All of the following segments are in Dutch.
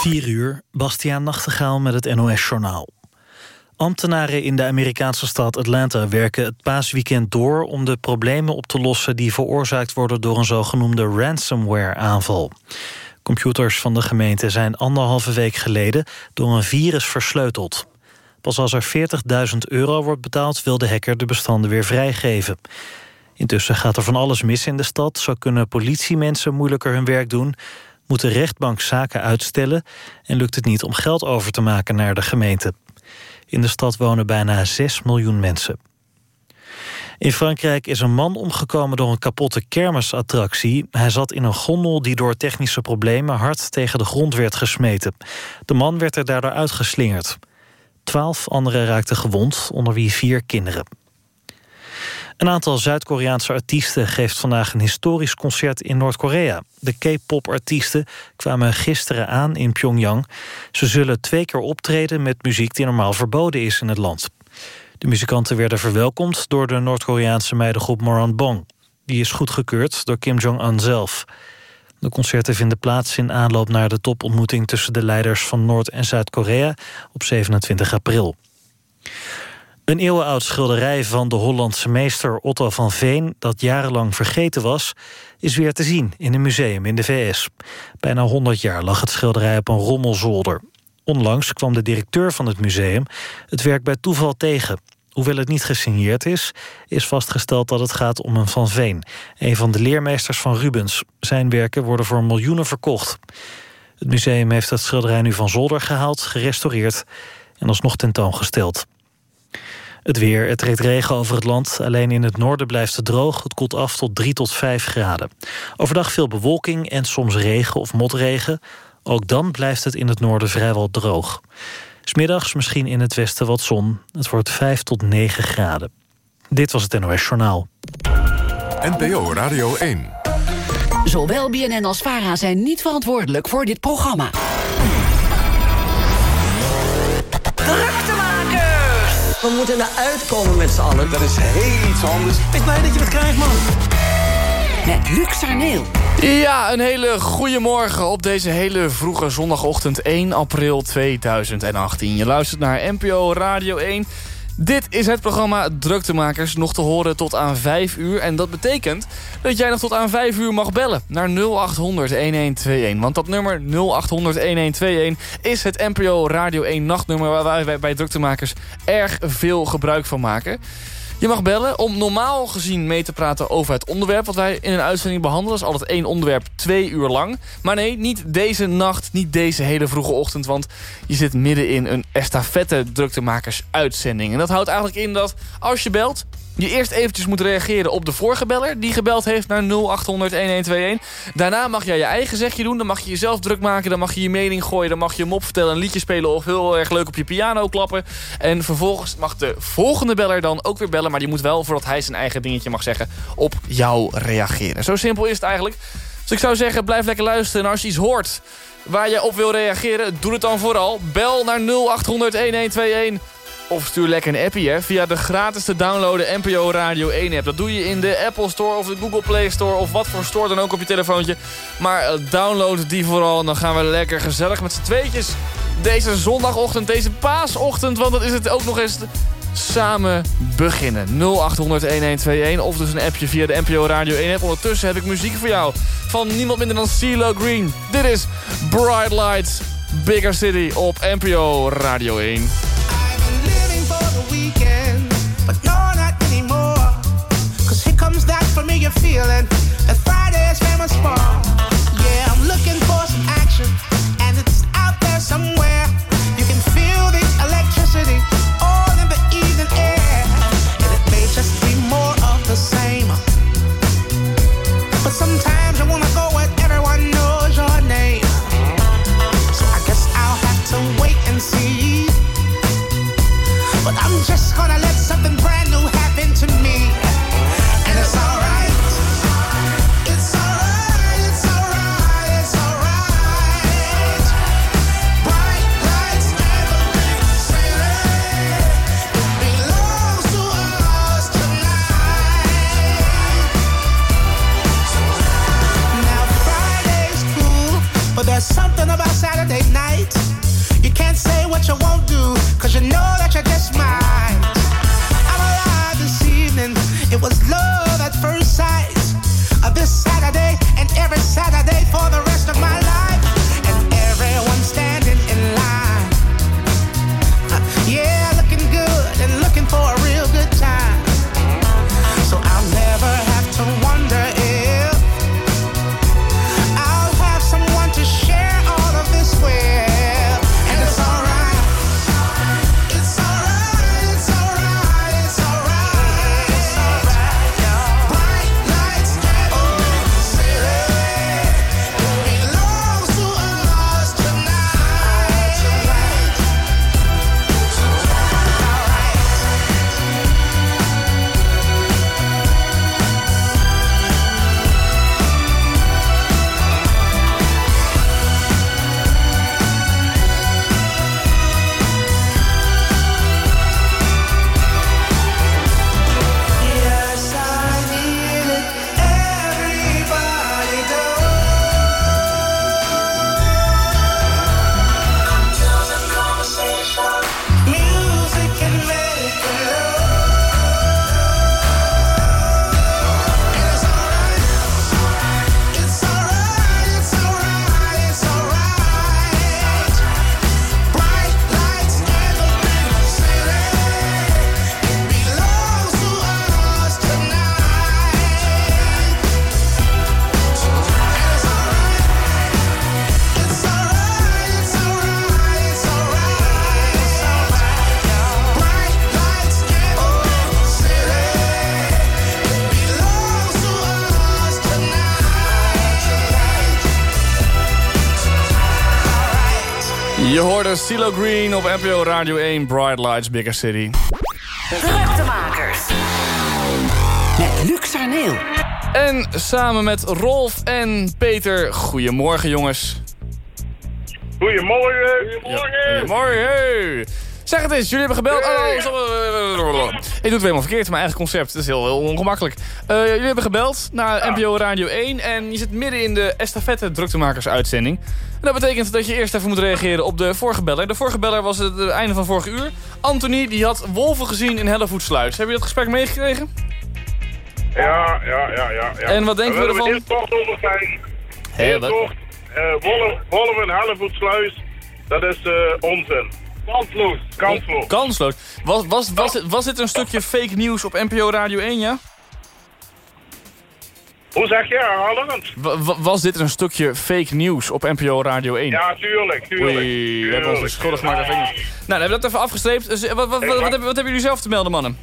4 uur, Bastiaan Nachtegaal met het NOS-journaal. Ambtenaren in de Amerikaanse stad Atlanta werken het paasweekend door... om de problemen op te lossen die veroorzaakt worden... door een zogenoemde ransomware-aanval. Computers van de gemeente zijn anderhalve week geleden... door een virus versleuteld. Pas als er 40.000 euro wordt betaald... wil de hacker de bestanden weer vrijgeven. Intussen gaat er van alles mis in de stad. Zo kunnen politiemensen moeilijker hun werk doen moet de rechtbank zaken uitstellen... en lukt het niet om geld over te maken naar de gemeente. In de stad wonen bijna 6 miljoen mensen. In Frankrijk is een man omgekomen door een kapotte kermisattractie. Hij zat in een gondel die door technische problemen hard tegen de grond werd gesmeten. De man werd er daardoor uitgeslingerd. Twaalf anderen raakten gewond, onder wie vier kinderen. Een aantal Zuid-Koreaanse artiesten geeft vandaag een historisch concert in Noord-Korea. De K-pop-artiesten kwamen gisteren aan in Pyongyang. Ze zullen twee keer optreden met muziek die normaal verboden is in het land. De muzikanten werden verwelkomd door de Noord-Koreaanse meidengroep Moranbong. Die is goedgekeurd door Kim Jong-un zelf. De concerten vinden plaats in aanloop naar de topontmoeting... tussen de leiders van Noord- en Zuid-Korea op 27 april. Een eeuwenoud schilderij van de Hollandse meester Otto van Veen... dat jarenlang vergeten was, is weer te zien in een museum in de VS. Bijna 100 jaar lag het schilderij op een rommelzolder. Onlangs kwam de directeur van het museum het werk bij toeval tegen. Hoewel het niet gesigneerd is, is vastgesteld dat het gaat om een Van Veen... een van de leermeesters van Rubens. Zijn werken worden voor miljoenen verkocht. Het museum heeft het schilderij nu van zolder gehaald, gerestaureerd... en alsnog tentoongesteld. Het weer, het trekt regen over het land. Alleen in het noorden blijft het droog. Het koelt af tot 3 tot 5 graden. Overdag veel bewolking en soms regen of motregen. Ook dan blijft het in het noorden vrijwel droog. Smiddags misschien in het westen wat zon. Het wordt 5 tot 9 graden. Dit was het NOS Journaal. NPO Radio 1. Zowel BNN als VARA zijn niet verantwoordelijk voor dit programma. We moeten eruit komen met z'n allen. Dat is heel iets anders. Ik blij dat je het krijgt, man. Met Luc Sarneel. Ja, een hele goede morgen op deze hele vroege zondagochtend 1 april 2018. Je luistert naar NPO Radio 1. Dit is het programma Druktemakers, nog te horen tot aan 5 uur. En dat betekent dat jij nog tot aan 5 uur mag bellen naar 0800-1121. Want dat nummer 0800-1121 is het NPO Radio 1 nachtnummer... waar wij bij Druktemakers erg veel gebruik van maken. Je mag bellen om normaal gezien mee te praten over het onderwerp... wat wij in een uitzending behandelen. Dat is altijd één onderwerp, twee uur lang. Maar nee, niet deze nacht, niet deze hele vroege ochtend... want je zit midden in een estafette druktemakers uitzending. En dat houdt eigenlijk in dat als je belt je eerst eventjes moet reageren op de vorige beller... die gebeld heeft naar 0800-1121. Daarna mag jij je eigen zegje doen. Dan mag je jezelf druk maken. Dan mag je je mening gooien. Dan mag je hem opvertellen, een liedje spelen... of heel erg leuk op je piano klappen. En vervolgens mag de volgende beller dan ook weer bellen... maar die moet wel, voordat hij zijn eigen dingetje mag zeggen... op jou reageren. Zo simpel is het eigenlijk. Dus ik zou zeggen, blijf lekker luisteren. En als je iets hoort waar je op wil reageren... doe het dan vooral. Bel naar 0800-1121... Of stuur lekker een appie hè, via de gratis te downloaden NPO Radio 1 app. Dat doe je in de Apple Store of de Google Play Store of wat voor store dan ook op je telefoontje. Maar uh, download die vooral en dan gaan we lekker gezellig met z'n tweetjes deze zondagochtend, deze paasochtend, want dat is het ook nog eens samen beginnen. 0800-1121 of dus een appje via de NPO Radio 1 app. Ondertussen heb ik muziek voor jou van niemand minder dan CeeLo Green. Dit is Bright Lights, Bigger City op NPO Radio 1. Feeling Green op NPO Radio 1, Bright Lights, Bigger City. Druktemakers. Met Luc Sarneel. En samen met Rolf en Peter, goedemorgen jongens. Goedemorgen. Goedemorgen. Goedemorgen. Zeg het eens, jullie hebben gebeld. Oh, zo- ik doe het weer helemaal verkeerd, mijn eigen concept. Dat is heel, heel ongemakkelijk. Eh, jullie hebben gebeld naar NPO Radio 1 en je zit midden in de estafette druktemakers uitzending. En dat betekent dat je eerst even moet reageren op de vorige beller. De vorige beller was het, het einde van vorig uur. Anthony die had wolven gezien in Hellevoetsluis. Heb je dat gesprek meegekregen? Ja, ja, ja, ja. ja. En wat denken we Daar willen ervan? Hé, Heel wat- kort. eh wolven, wolven en Hellevoetsluis, dat is eh, onzin. Kansloos. Kansloos. Kansloos. Was, was, was, het- was dit een stukje fake nieuws op NPO Radio 1, ja? Hoe zeg je, herhalend? Wa- wa- was dit een stukje fake nieuws op NPO Radio 1? Ja, tuurlijk, tuurlijk. Oei, we hebben ons schuldig gemaakt. Nou, dan hebben we dat even afgestreept. Dus, eh, wat, wat, wat, wat, hebben, wat hebben jullie zelf te melden, mannen?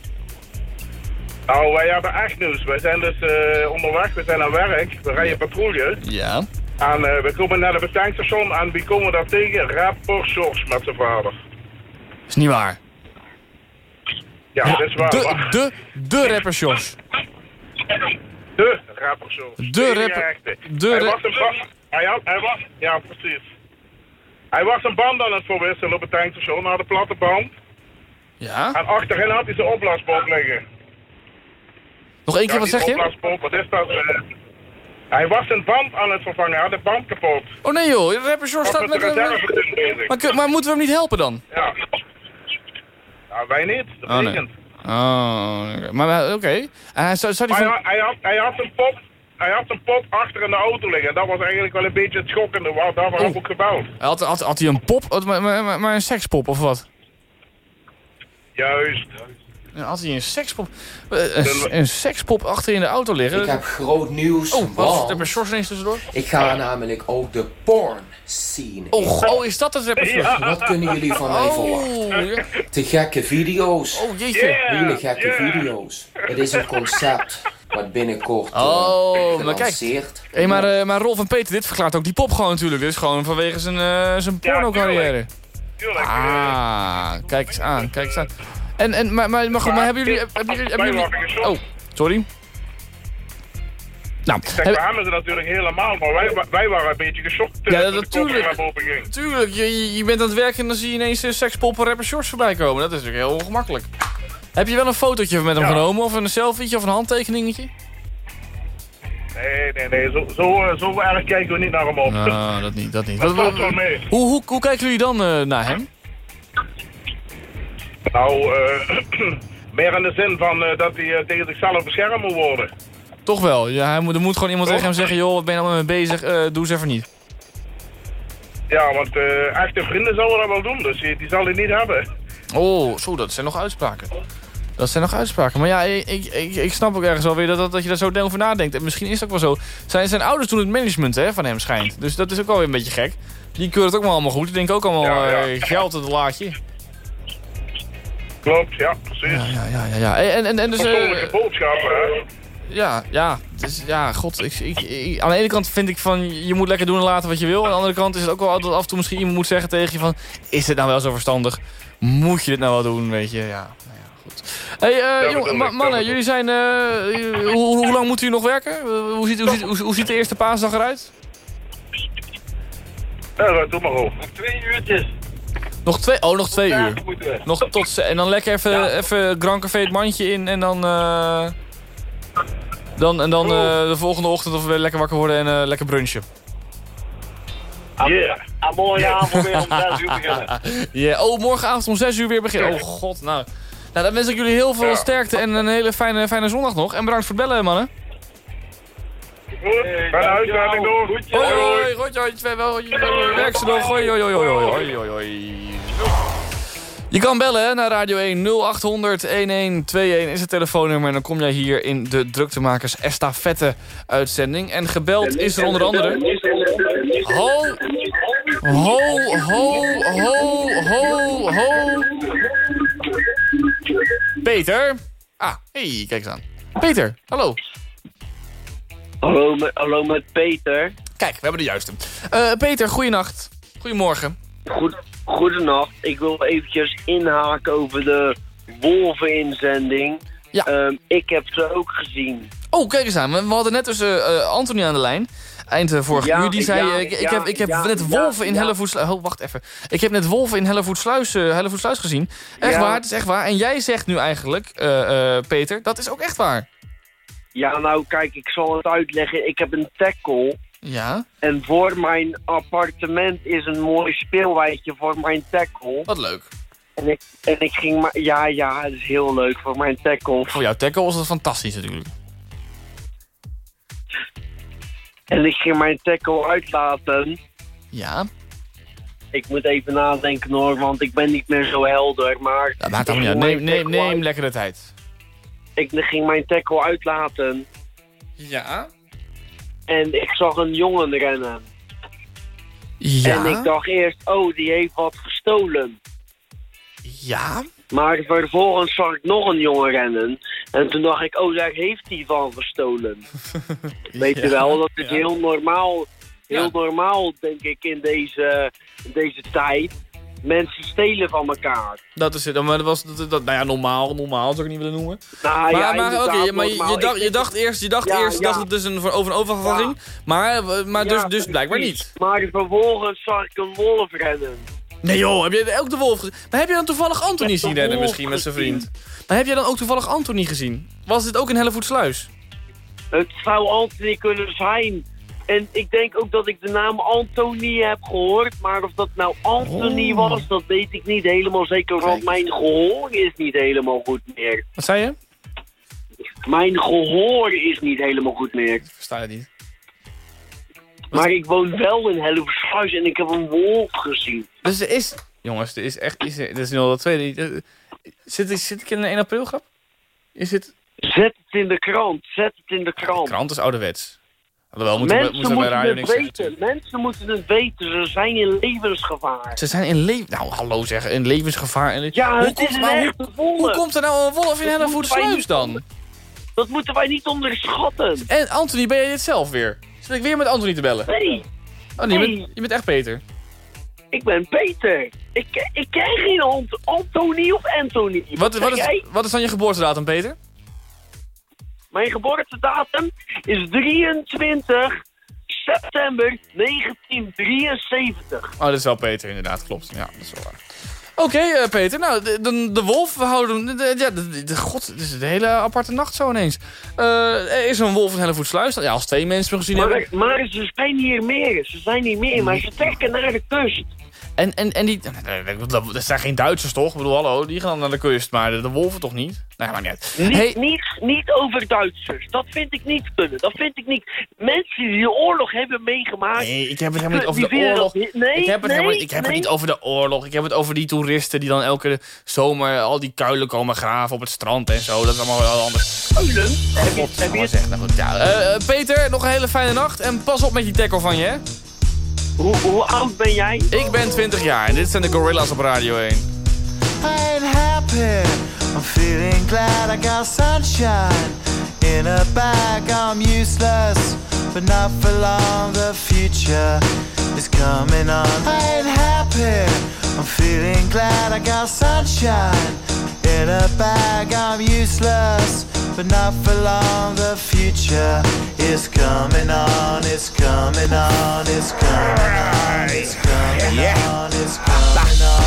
Nou, wij hebben echt nieuws. Wij zijn dus eh, onderweg, we zijn aan werk. We rijden patrouille. Ja. En eh, we komen naar het tankstation en wie komen daar tegen? Rapper George met zijn vader. Is niet waar. Ja, dat is waar. De, waar. de, de rapper Jos. De rapper George. De rapper- de hij was een hij, had, hij was, ja precies. Hij was een band aan het verwisselen op het tankstation, naar de platte band. Ja? En achterin had hij zijn opblaaspook liggen. Nog één keer, Ja, wat zeg je? wat is dat? eh? hij was een band aan het vervangen, hij had de band kapot. Oh nee joh, de rapper Jos Was staat met een-. Maar, maar moeten we hem niet helpen dan? Ja. Ja, wij niet, dat Oh, nee. Oh, maar maar, oké. En hij zou, zou die Maar van... hij, had, hij, had, hij had een pop. Hij had een pop achter in de auto liggen. En dat was eigenlijk wel een beetje het schokkende. Waar, heb ik ook gebouwd. Had, had, had hij een pop? Maar, maar, maar- maar een sekspop of wat? Juist. Had hij een sekspop? Eh, Een, een sekspop achter in de auto liggen? Ik heb groot nieuws, Oh, wat? Sjors ineens tussendoor? ik ga namelijk ook de porn scene Oh, oh, is dat het rapper Sjors? Wat kunnen jullie van mij verwachten? Oh, ja. Te gekke video's. oh, jeetje. Hele gekke yeah. video's. Het is een concept wat binnenkort uh, Oh, maar kijk. Hé, maar, eh, maar Rolf en Peter, dit verklaart ook die pop gewoon natuurlijk. Dit is gewoon vanwege zijn, eh zijn porno-carrière. Eh, Ah, kijk eens aan, kijk eens aan. En, en, maar, maar, maar goed, maar hebben jullie... Hebben jullie, hebben jullie oh, sorry. Nou, hem is het natuurlijk helemaal. Maar wij, wij waren een beetje geschokt. eh, Ja, de natuurlijk. Tuurlijk, je, je- bent aan het werken en dan zie je ineens uh, sekspoppen rapper shorts voorbij komen. Dat is natuurlijk heel ongemakkelijk. Heb je wel een fotootje met hem Ja. genomen? Of een selfietje of een handtekeningetje? Nee, nee, nee. Zo, zo, eh, zo erg kijken we niet naar hem op. Nou, dat niet, dat niet. Dat Wat- mee. hoe, hoe, hoe kijken jullie dan eh, naar hem? Nou, eh, meer in de zin van eh, dat hij eh, tegen zichzelf beschermd moet worden. Toch wel. Ja, hij moet, er moet gewoon iemand Toch? tegen hem zeggen... joh, wat ben je nou mee bezig? Eh, doe eens even niet. Ja, want eh, echte vrienden zouden dat wel doen, dus die, die zal hij niet hebben. Oh, zo, dat zijn nog uitspraken. Dat zijn nog uitspraken. Maar ja, ik, ik, ik, snap ook ergens wel weer dat, dat, dat je daar zo over nadenkt. En misschien is het ook wel zo. Zijn, zijn ouders doen het management hè, van hem, schijnt. Dus dat is ook wel weer een beetje gek. Die keuren het ook maar allemaal goed. Die denken ook allemaal Ja, ja. eh, geld in het laadje. Klopt, ja, precies. Ja, ja, ja. ja, ja. En, en, en dus... Persoonlijke boodschappen, hè. Ja, ja. Dus, ja, god. Ik, ik, ik- aan de ene kant vind ik van... Je moet lekker doen en laten wat je wil. Aan de andere kant is het ook wel altijd af en toe misschien iemand moet zeggen tegen je van... Is het nou wel zo verstandig? Moet je dit nou wel doen, weet je? Ja, nou ja, goed. Hey, eh, ma- mannen, jullie zijn... eh, hoe, hoe lang moeten jullie nog werken? Eh, hoe, ziet, hoe, ziet, hoe, hoe ziet de eerste paasdag eruit? Ja, doe maar op. Nog twee, oh, nog twee uur. Nog tot, en dan lekker even, even Grand Café het mandje in en dan... eh, dan en dan eh, de volgende ochtend of weer lekker wakker worden en eh, lekker brunchen. Yeah. Een mooie avond weer om 6 uur beginnen. Ja, oh, morgenavond om 6 uur weer beginnen. Oh god, nou. Nou, dan wens ik jullie heel veel sterkte en een hele fijne, fijne zondag nog. En bedankt voor het bellen, mannen. Goed, bij de uitzending door. Hoi, hoi. Hoi, hoi, hoi, hoi, hoi, hoi, hoi. Je kan bellen hè, naar Radio 1 0800 1121 is het telefoonnummer. En dan kom jij hier in de Druktemakers Estafette uitzending. En gebeld is er onder andere... Ho, ho, ho, ho, ho, ho. Peter. Ah, hey, kijk eens aan. Peter, hallo. Hallo, met, hallo met Peter. Kijk, we hebben de juiste. Eh, Peter, goeienacht. Goedemorgen. Goed, goedenacht. Ik wil eventjes inhaken over de wolven-inzending. Ja. Ehm, ik heb ze ook gezien. Oh, kijk eens aan. We hadden net dus eh, eh, Anthony aan de lijn. Eind eh, vorige Ja, uur. Die zei, ja, ik, heb, ik heb net wolven in. Hellevoetsluis... Oh, wacht even. Ik heb net wolven in Hellevoetsluis, Hellevoetsluis gezien. Echt waar, het is echt waar. En jij zegt nu eigenlijk, Peter, dat is ook echt waar. Ja, nou kijk, ik zal het uitleggen. Ik heb een tackle. Ja, En voor mijn appartement is een mooi speelwijtje voor mijn tackle. wat leuk. En ik, en ik ging maar... Ja, ja, het is heel leuk voor mijn tackle. Voor jouw tackle was dat fantastisch natuurlijk. En ik ging mijn tackle uitlaten. Ja, Ik moet even nadenken hoor, want ik ben niet meer zo helder. Maar dat maakt allemaal niet Neem, neem, neem lekker de tijd. Ik ging mijn tackle uitlaten. Ja? En ik zag een jongen rennen. Ja? En ik dacht eerst, oh, die heeft wat gestolen. Ja? Maar vervolgens zag ik nog een jongen rennen. En toen dacht ik, oh, daar heeft hij van gestolen. Weet je wel, dat is ja. heel normaal. Heel normaal, denk ik, in deze, in deze tijd. Mensen stelen van elkaar. Dat is het. Maar dat was, dat, dat, nou ja, normaal, normaal zou ik niet willen noemen. Nou, Maar, ja, maar, maar je, dacht, je dacht eerst, je dacht Ja, eerst dat het dus een, over een overval ging. Maar, eh, maar dus, dus blijkbaar niet. Maar vervolgens zag ik een wolf rennen. Nee joh, heb je ook de wolf gezien? Maar heb je dan toevallig Anthony zien rennen misschien met zijn vriend? Maar heb jij dan ook toevallig Anthony gezien? Was dit ook in Hellevoetsluis? Het zou Anthony kunnen zijn. En ik denk ook dat ik de naam Anthony heb gehoord. Maar of dat nou Anthony Oh. was, dat weet ik niet helemaal zeker. Want mijn gehoor is niet helemaal goed meer. Wat zei je? Mijn gehoor is niet helemaal goed meer. Ik versta het niet. Maar ik woon wel in Hellevoetsluis en ik heb een wolf gezien. Dus er is... Jongens, er is echt... Is, er is nu al de tweede... Zit, zit ik in een 1 april grap? Is het... Zet het in de krant, zet het in de De krant. krant is ouderwets. Alhoewel, moeten we, Mensen moeten we moeten radio het zeggen. weten. Mensen moeten het weten. Ze zijn in levensgevaar. Ze zijn in leven... Nou, hallo zeggen. In levensgevaar. En... Ja, hoe, het is komt, een maar hoe, echte wolf. hoe komt er nou een wolf in moeten Hellevoetsluis dan? Dat moeten wij niet onderschatten. En Anthony, ben jij dit zelf weer? Zit ik weer met Anthony te bellen? Nee, Oh, nee, je, bent, je bent echt Peter. ik ben Peter. Ik, ik ken geen Ant Anthony of Anthony. Wat, zeg wat, is, wat is dan je geboortedatum, Peter? Mijn geboortedatum is 23 september 1973. Oh, dat is wel Peter, inderdaad. Klopt. Ja, dat is wel waar. Oké, eh, Peter. Nou, de, de, de wolf, we houden hem... de- ja, de, de- god, het is een hele aparte nacht zo ineens. Eh, er is een wolf in Hellevoetsluis. Ja, als twee mensen hem gezien hebben. Maar, maar ze zijn hier meer. Ze zijn hier meer, maar ze trekken naar de kust. En, en, en die... Dat, dat, dat zijn geen Duitsers, toch? Ik bedoel, hallo, die gaan naar de kust. Maar de, de wolven toch niet? Nee, maar niet uit. Niet, Hey, niet, niet over Duitsers. Dat vind ik niet kunnen. Dat vind ik niet. Mensen die de oorlog hebben meegemaakt. Nee, ik heb het helemaal niet over de oorlog. dat nee, ik heb, het, nee, helemaal, ik heb nee. het niet over de oorlog. Ik heb het over die toeristen die dan elke zomer al die kuilen komen graven op het strand en zo. Dat is allemaal wel anders. Kuilen? Heb je, God, heb je, zeg. Nou goed, ja. Eh, eh, Peter, nog een hele fijne nacht. En pas op met die tackle van je, hè? Hoe, hoe oud ben jij? Ik ben 20 jaar en dit zijn de Gorillas op Radio 1. I ain't happy. I'm feeling glad I got sunshine in a bag. I'm useless, but not for long. The future is coming on. I ain't happy. I'm feeling glad I got sunshine in a bag. I'm useless, but not for long. The future is coming on. It's coming on. It's coming on. It's coming on. It's coming on.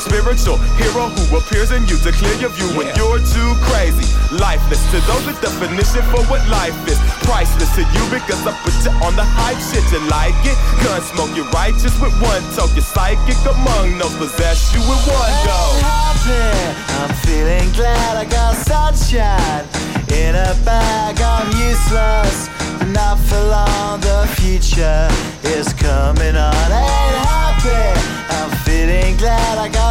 spiritual hero who appears in you to clear your view when you're too crazy. Lifeless to those the definition for what life is. Priceless to you because I put you on the hype shit. You like it? Gun smoke, you're righteous with one toke. You're psychic among no possess you with one go. I'm feeling glad I got sunshine in a bag. I'm useless, but not for long. The future is coming on. Ain't happy. I'm feeling glad I got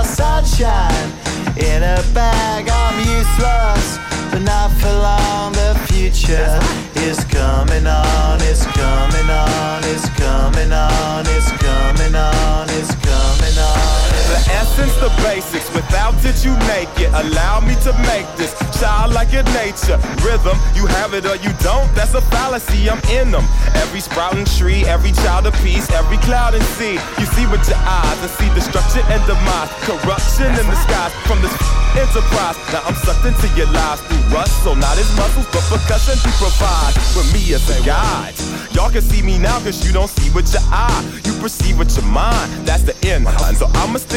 sunshine in a bag. I'm useless, but not for long. The future is coming on. It's coming on. It's coming on. It's coming on. It's coming on. The essence, the basics. Without it, you make it. Allow me to make this child like your nature. Rhythm, you have it or you don't. That's a fallacy. I'm in them. Every sprouting tree, every child of peace, every cloud and sea. You see with your eyes and see destruction and demise. Corruption in the skies from this enterprise. Now I'm sucked into your lives through rust. So not his muscles, but percussion he provides. With me as a guide. Y'all can see me now cause you don't see with your eye. You perceive with your mind. That's the end. So I'ma stick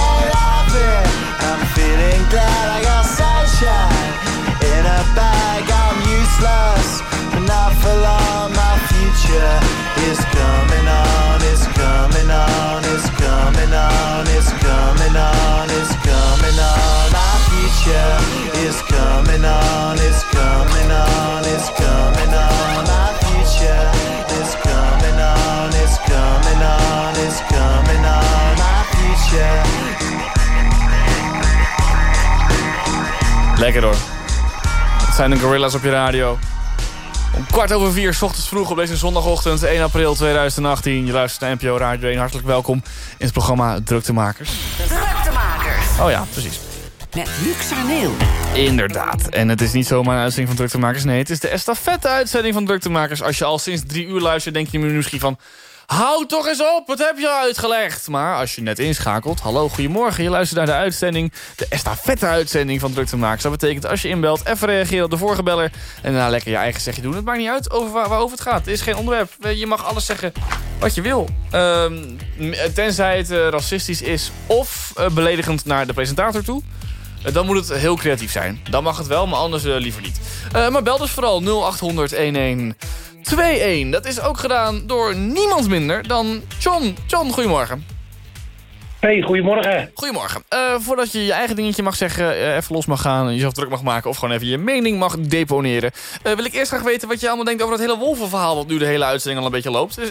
Glad I got sunshine in a bag. I'm useless, but not for long. My future is coming on. It's coming on. It's coming on. It's coming on. It's coming on. My future is coming on. It's coming on. It's coming Lekker hoor. Het zijn de Gorillas op je radio. Om kwart over vier, s ochtends vroeg op deze zondagochtend, 1 april 2018. Je luistert naar NPO Radio 1. Hartelijk welkom in het programma Druktemakers. Druktemakers. Oh ja, precies. Met Luc Sarneel. Inderdaad. En het is niet zomaar een uitzending van Druktemakers. Nee, het is de estafette-uitzending van Druktemakers. Als je al sinds drie uur luistert, denk je nu misschien van... Houd toch eens op, wat heb je al uitgelegd? Maar als je net inschakelt, hallo, goedemorgen. Je luistert naar de uitzending, de estafette-uitzending van Druktemakers. Dat betekent als je inbelt, even reageren op de vorige beller... en daarna lekker je eigen zegje doen. Het maakt niet uit over waar, waarover het gaat. Het is geen onderwerp. Je mag alles zeggen wat je wil. Ehm, tenzij het eh, racistisch is of eh, beledigend naar de presentator toe... Eh, Dan moet het heel creatief zijn. Dan mag het wel, maar anders eh, liever niet. Eh, maar bel dus vooral 0800 1121. Dat is ook gedaan door niemand minder dan John. John, goedemorgen. Hey, goedemorgen. Goedemorgen. Eh, voordat je je eigen dingetje mag zeggen, eh, even los mag gaan... jezelf druk mag maken of gewoon even je mening mag deponeren... eh, wil ik eerst graag weten wat je allemaal denkt over het hele wolvenverhaal... wat nu de hele uitzending al een beetje loopt. Er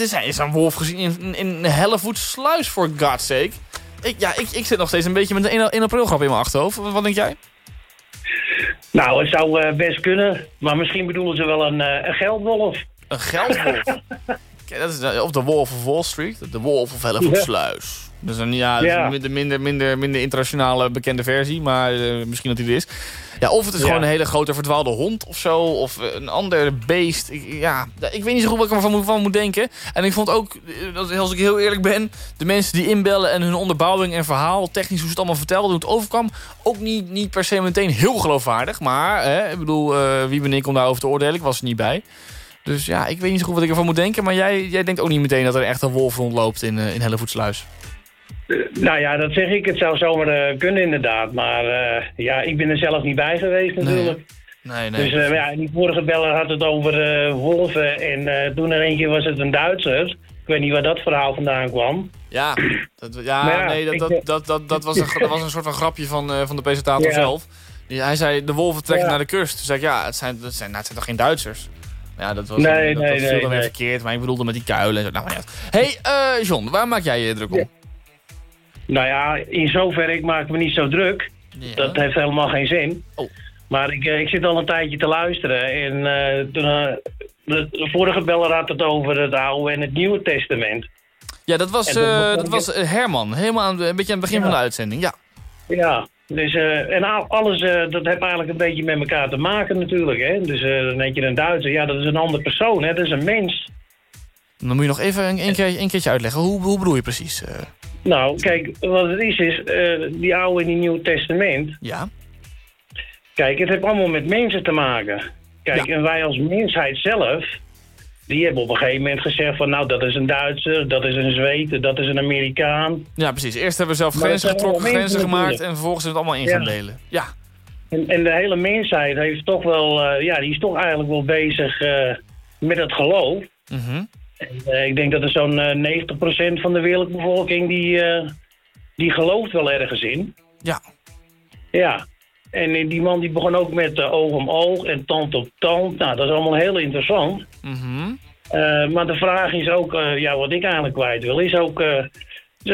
is, er is een wolf gezien in, in Hellevoetsluis, for God's sake. Ik, ja, ik, ik zit nog steeds een beetje met een 1 april grap in mijn achterhoofd. Wat, wat denk jij? Nou, het zou eh, best kunnen, maar misschien bedoelen ze wel een, eh, een geldwolf. Een geldwolf? Kijk, dat is de- of de Wolf of Wall Street, de Wolf of Hellevoetsluis. Dat is een, ja, dat is Ja. een minder, minder, minder, minder internationale bekende versie, maar eh, misschien dat hij er is. Ja, of het is Ja. gewoon een hele grote verdwaalde hond of zo, of eh, een ander beest. Ik, ja, ik weet niet zo goed wat ik ervan moet, van moet denken. En ik vond ook, eh, dat- als ik heel eerlijk ben, de mensen die inbellen en hun onderbouwing en verhaal, technisch hoe ze het allemaal vertelden, hoe het overkwam, ook niet, niet per se meteen heel geloofwaardig. Maar, hè, ik bedoel, eh, wie ben ik om daarover te oordelen? Ik was er niet bij. Dus ja, ik weet niet zo goed wat ik ervan moet denken. Maar jij, jij denkt ook niet meteen dat er echt een wolf rondloopt in, in Hellevoetsluis. Nou ja, dat zeg ik. Het zou zomaar eh, kunnen inderdaad. Maar eh, ja, ik ben er zelf niet bij geweest natuurlijk. Nee, nee. Dus eh, ja, die vorige beller had het over eh, wolven. En eh, toen er eentje was het een Duitser. Ik weet niet waar dat verhaal vandaan kwam. Ja, dat, ja, Maar ja, nee, dat, dat, eh, dat, dat, dat, was een, dat was een soort van grapje van, eh, van de presentator Ja. zelf. Die, hij zei, de wolven trekken Ja. naar de kust. Toen zei ik, ja, het zijn, dat zijn, nou, het zijn toch geen Duitsers? Ja, dat was Nee, dat, nee, dat viel dan weer verkeerd. Maar ik bedoelde met die kuilen en zo. Nou, maar ja. hey, eh, John, waar maak jij je druk om? Nou ja, in zoverre, ik maak me niet zo druk. Dat heeft helemaal geen zin. Oh. Maar ik, eh, ik zit al een tijdje te luisteren. En eh, toen, eh, de, de vorige beller had het over het Oude en het Nieuwe Testament. Ja, dat was, dat was Herman. Helemaal aan, een beetje aan het begin van de uitzending, ja. Ja, dus, en al- alles, dat heeft eigenlijk een beetje met elkaar te maken natuurlijk. Hè? Dus dan denk je een Duitser, ja, dat is een andere persoon, hè? dat is een mens. Dan moet je nog even een, een, keer, een keertje uitleggen. Hoe, hoe bedoel je precies? Nou, kijk, wat het is, is eh, die Oude en die Nieuwe Testament. Ja. Kijk, het heeft allemaal met mensen te maken. Kijk, en wij als mensheid zelf, die hebben op een gegeven moment gezegd van, nou, dat is een Duitser, dat is een Zweed, dat is een Amerikaan. Ja, precies. Eerst hebben we zelf grenzen getrokken, grenzen gemaakt... en vervolgens zijn we het allemaal in gaan Ja. delen. Ja. En, en de hele mensheid heeft toch wel, eh, ja, die is toch eigenlijk wel bezig eh, met het geloof. Mhm. En, eh, ik denk dat er zo'n eh, 90% van de wereldbevolking die, eh, die gelooft wel ergens in. Ja. Ja. En eh, die man die begon ook met eh, oog om oog en tand op tand. Nou, dat is allemaal heel interessant. Mhm. Eh, maar de vraag is ook, eh, ja, wat ik eigenlijk kwijt wil, is ook... eh,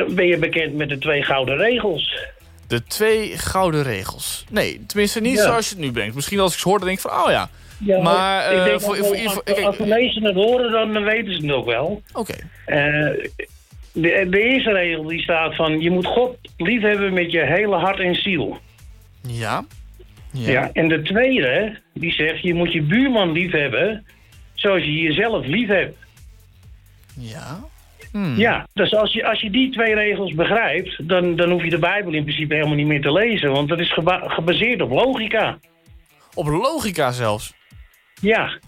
ben je bekend met de twee gouden regels? De twee gouden regels. Nee, tenminste niet Ja. zoals je het nu brengt. Misschien als ik het hoor, dan denk ik van, oh ja. Ja, maar ik eh, denk voor, dat voor, als, de mensen het horen, dan weten ze het ook wel. Oké. Eh, de, de eerste regel die staat van... je moet God liefhebben met je hele hart en ziel. Ja. Ja. en de tweede, die zegt... je moet je buurman liefhebben zoals je jezelf lief hebt. Ja. Hmm. Ja, dus als je, als je die twee regels begrijpt... Dan, dan hoef je de Bijbel in principe helemaal niet meer te lezen. Want dat is geba- gebaseerd op logica. Op logica zelfs. Ja.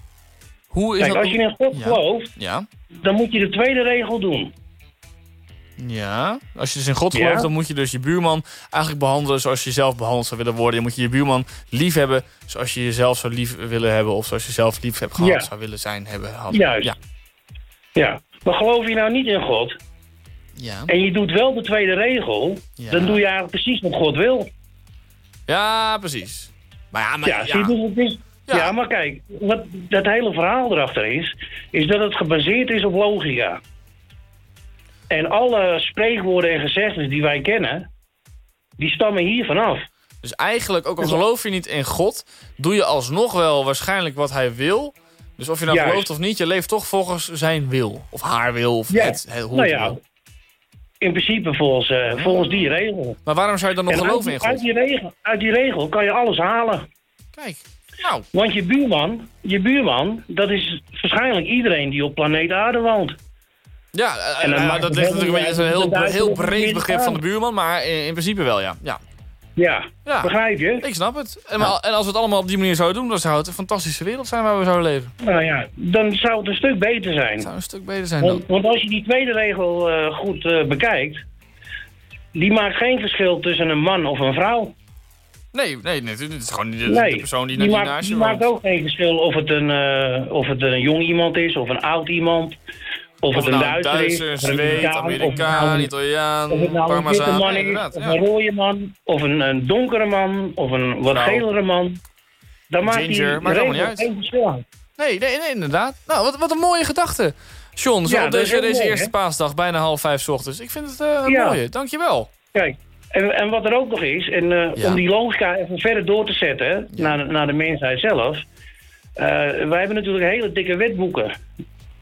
Hoe is Kijk, dat? als je in God Ja. gelooft... Ja. dan moet je de tweede regel doen. Ja. Als je dus in God Ja. gelooft, dan moet je dus je buurman eigenlijk behandelen zoals je zelf behandeld zou willen worden. Je moet je je buurman lief hebben zoals je jezelf zou lief willen hebben. Of zoals je zelf lief hebt gehad Ja. zou willen zijn hebben. Juist. Ja. Ja. Maar geloof je nou niet in God... Ja. en je doet wel de tweede regel... Ja. dan doe je eigenlijk precies wat God wil. Ja, precies. Maar ja, maar Ja, je, dus is- ja. maar kijk, wat dat hele verhaal erachter is, is dat het gebaseerd is op logica. En alle spreekwoorden en gezegdes die wij kennen, die stammen hier vanaf. Dus eigenlijk, ook al geloof je niet in God, doe je alsnog wel waarschijnlijk wat hij wil. Dus of je nou Juist. gelooft of niet, je leeft toch volgens zijn wil. Of haar wil, of Ja. het, het, hoe Nou ja, wil. In principe volgens, eh, volgens die regel. Maar waarom zou je dan nog En geloven uit, in Uit die, regel, uit die regel kan je alles halen. Kijk, nou. Want je buurman, je buurman, dat is waarschijnlijk iedereen die op planeet aarde woont. Ja, En eh, dat ligt natuurlijk een een heel, heel breed begrip van de buurman, maar in, in principe wel, ja. ja. Ja, Ja. begrijp je? Ik snap het. En, en als we het allemaal op die manier zouden doen, dan zou het een fantastische wereld zijn waar we zouden leven. Nou ja, dan zou het een stuk beter zijn. Het zou een stuk beter zijn dan. Want, want als je die tweede regel eh, goed eh, bekijkt, die maakt geen verschil tussen een man of een vrouw. Nee, nee, nee, het is gewoon de, de persoon die, die, die maakt, naast je die maakt ook geen verschil of het, een, eh, of het een jong iemand is of een oud iemand. Of het een nou Duitser is, Zweed, Amerikaan, nou Italiaan, Of het nou een witte man is, of een rode man, of een, een donkere man, of een wat Vrouw. gelere man. Dan maakt Ginger, maakt allemaal niet uit. Nee, nee, nee, inderdaad. Nou, wat, wat een mooie gedachte. John, zo Ja, op deze, deze mooi, eerste paasdag, bijna half vijf 's ochtends. Ik vind het eh, een Ja. mooie, dankjewel. Kijk, en, en wat er ook nog is, en eh, Ja. om die logica even verder door te zetten naar, de- naar de mensheid zelf. eh, wij hebben natuurlijk hele dikke wetboeken.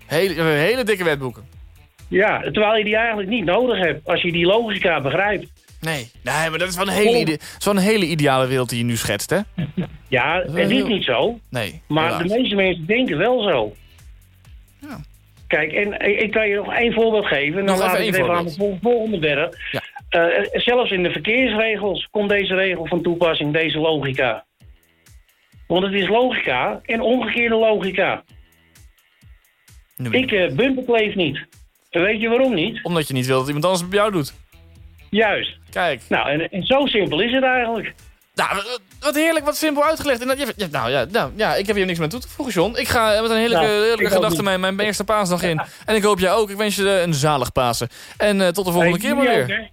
Hele, hele dikke wetboeken. Ja, terwijl je die eigenlijk niet nodig hebt als je die logica begrijpt. Nee, nee maar dat is wel een hele, een hele ideale wereld die je nu schetst, hè? Ja, het is niet zo. Nee, Maar helaas. de meeste mensen denken wel zo. Ja. Kijk, en ik kan je nog één voorbeeld geven. En dan laat ik het even aan het vol- volgende berg. Ja. Eh, zelfs in de verkeersregels komt deze regel van toepassing, deze logica. Want het is logica en omgekeerde logica. Ik uh, bumperkleef niet. En weet je waarom niet? Omdat je niet wil dat iemand anders het bij jou doet. Juist. Kijk. Nou, en, en zo simpel is het eigenlijk. Nou, wat- wat heerlijk, wat simpel uitgelegd. En dat, je, nou, ja, nou ja, ik heb hier niks meer toe te voegen, John. Ik ga met een heerlijke, Nou, heerlijke gedachte mijn, mijn eerste paasdag in. En ik hoop jij ook. Ik wens je eh, een zalig Pasen. En eh, tot de volgende Hey, keer maar weer. ook?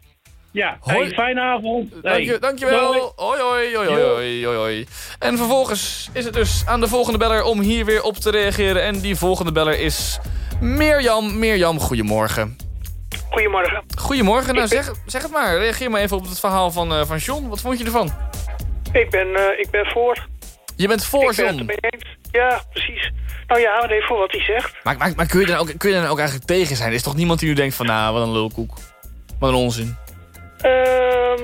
Ja, Hoi. hey, fijne avond. Dank je, dankjewel. Hoi, hoi, hoi, hoi, hoi, hoi, hoi. En vervolgens is het dus aan de volgende beller om hier weer op te reageren. En die volgende beller is Mirjam. Mirjam, goedemorgen. Goedemorgen. Goedemorgen. Nou, zeg, zeg het maar. Reageer maar even op het verhaal van, eh, van John. Wat vond je ervan? Ik ben, eh, ik ben voor. Je bent voor ik ben het John. eens. Ja, precies. Nou ja, nee, voor wat hij zegt. Maar, maar, maar kun, je dan ook, kun je dan ook eigenlijk tegen zijn? Er is toch niemand die nu denkt van, nou, wat een lulkoek. Wat een onzin. Ehm,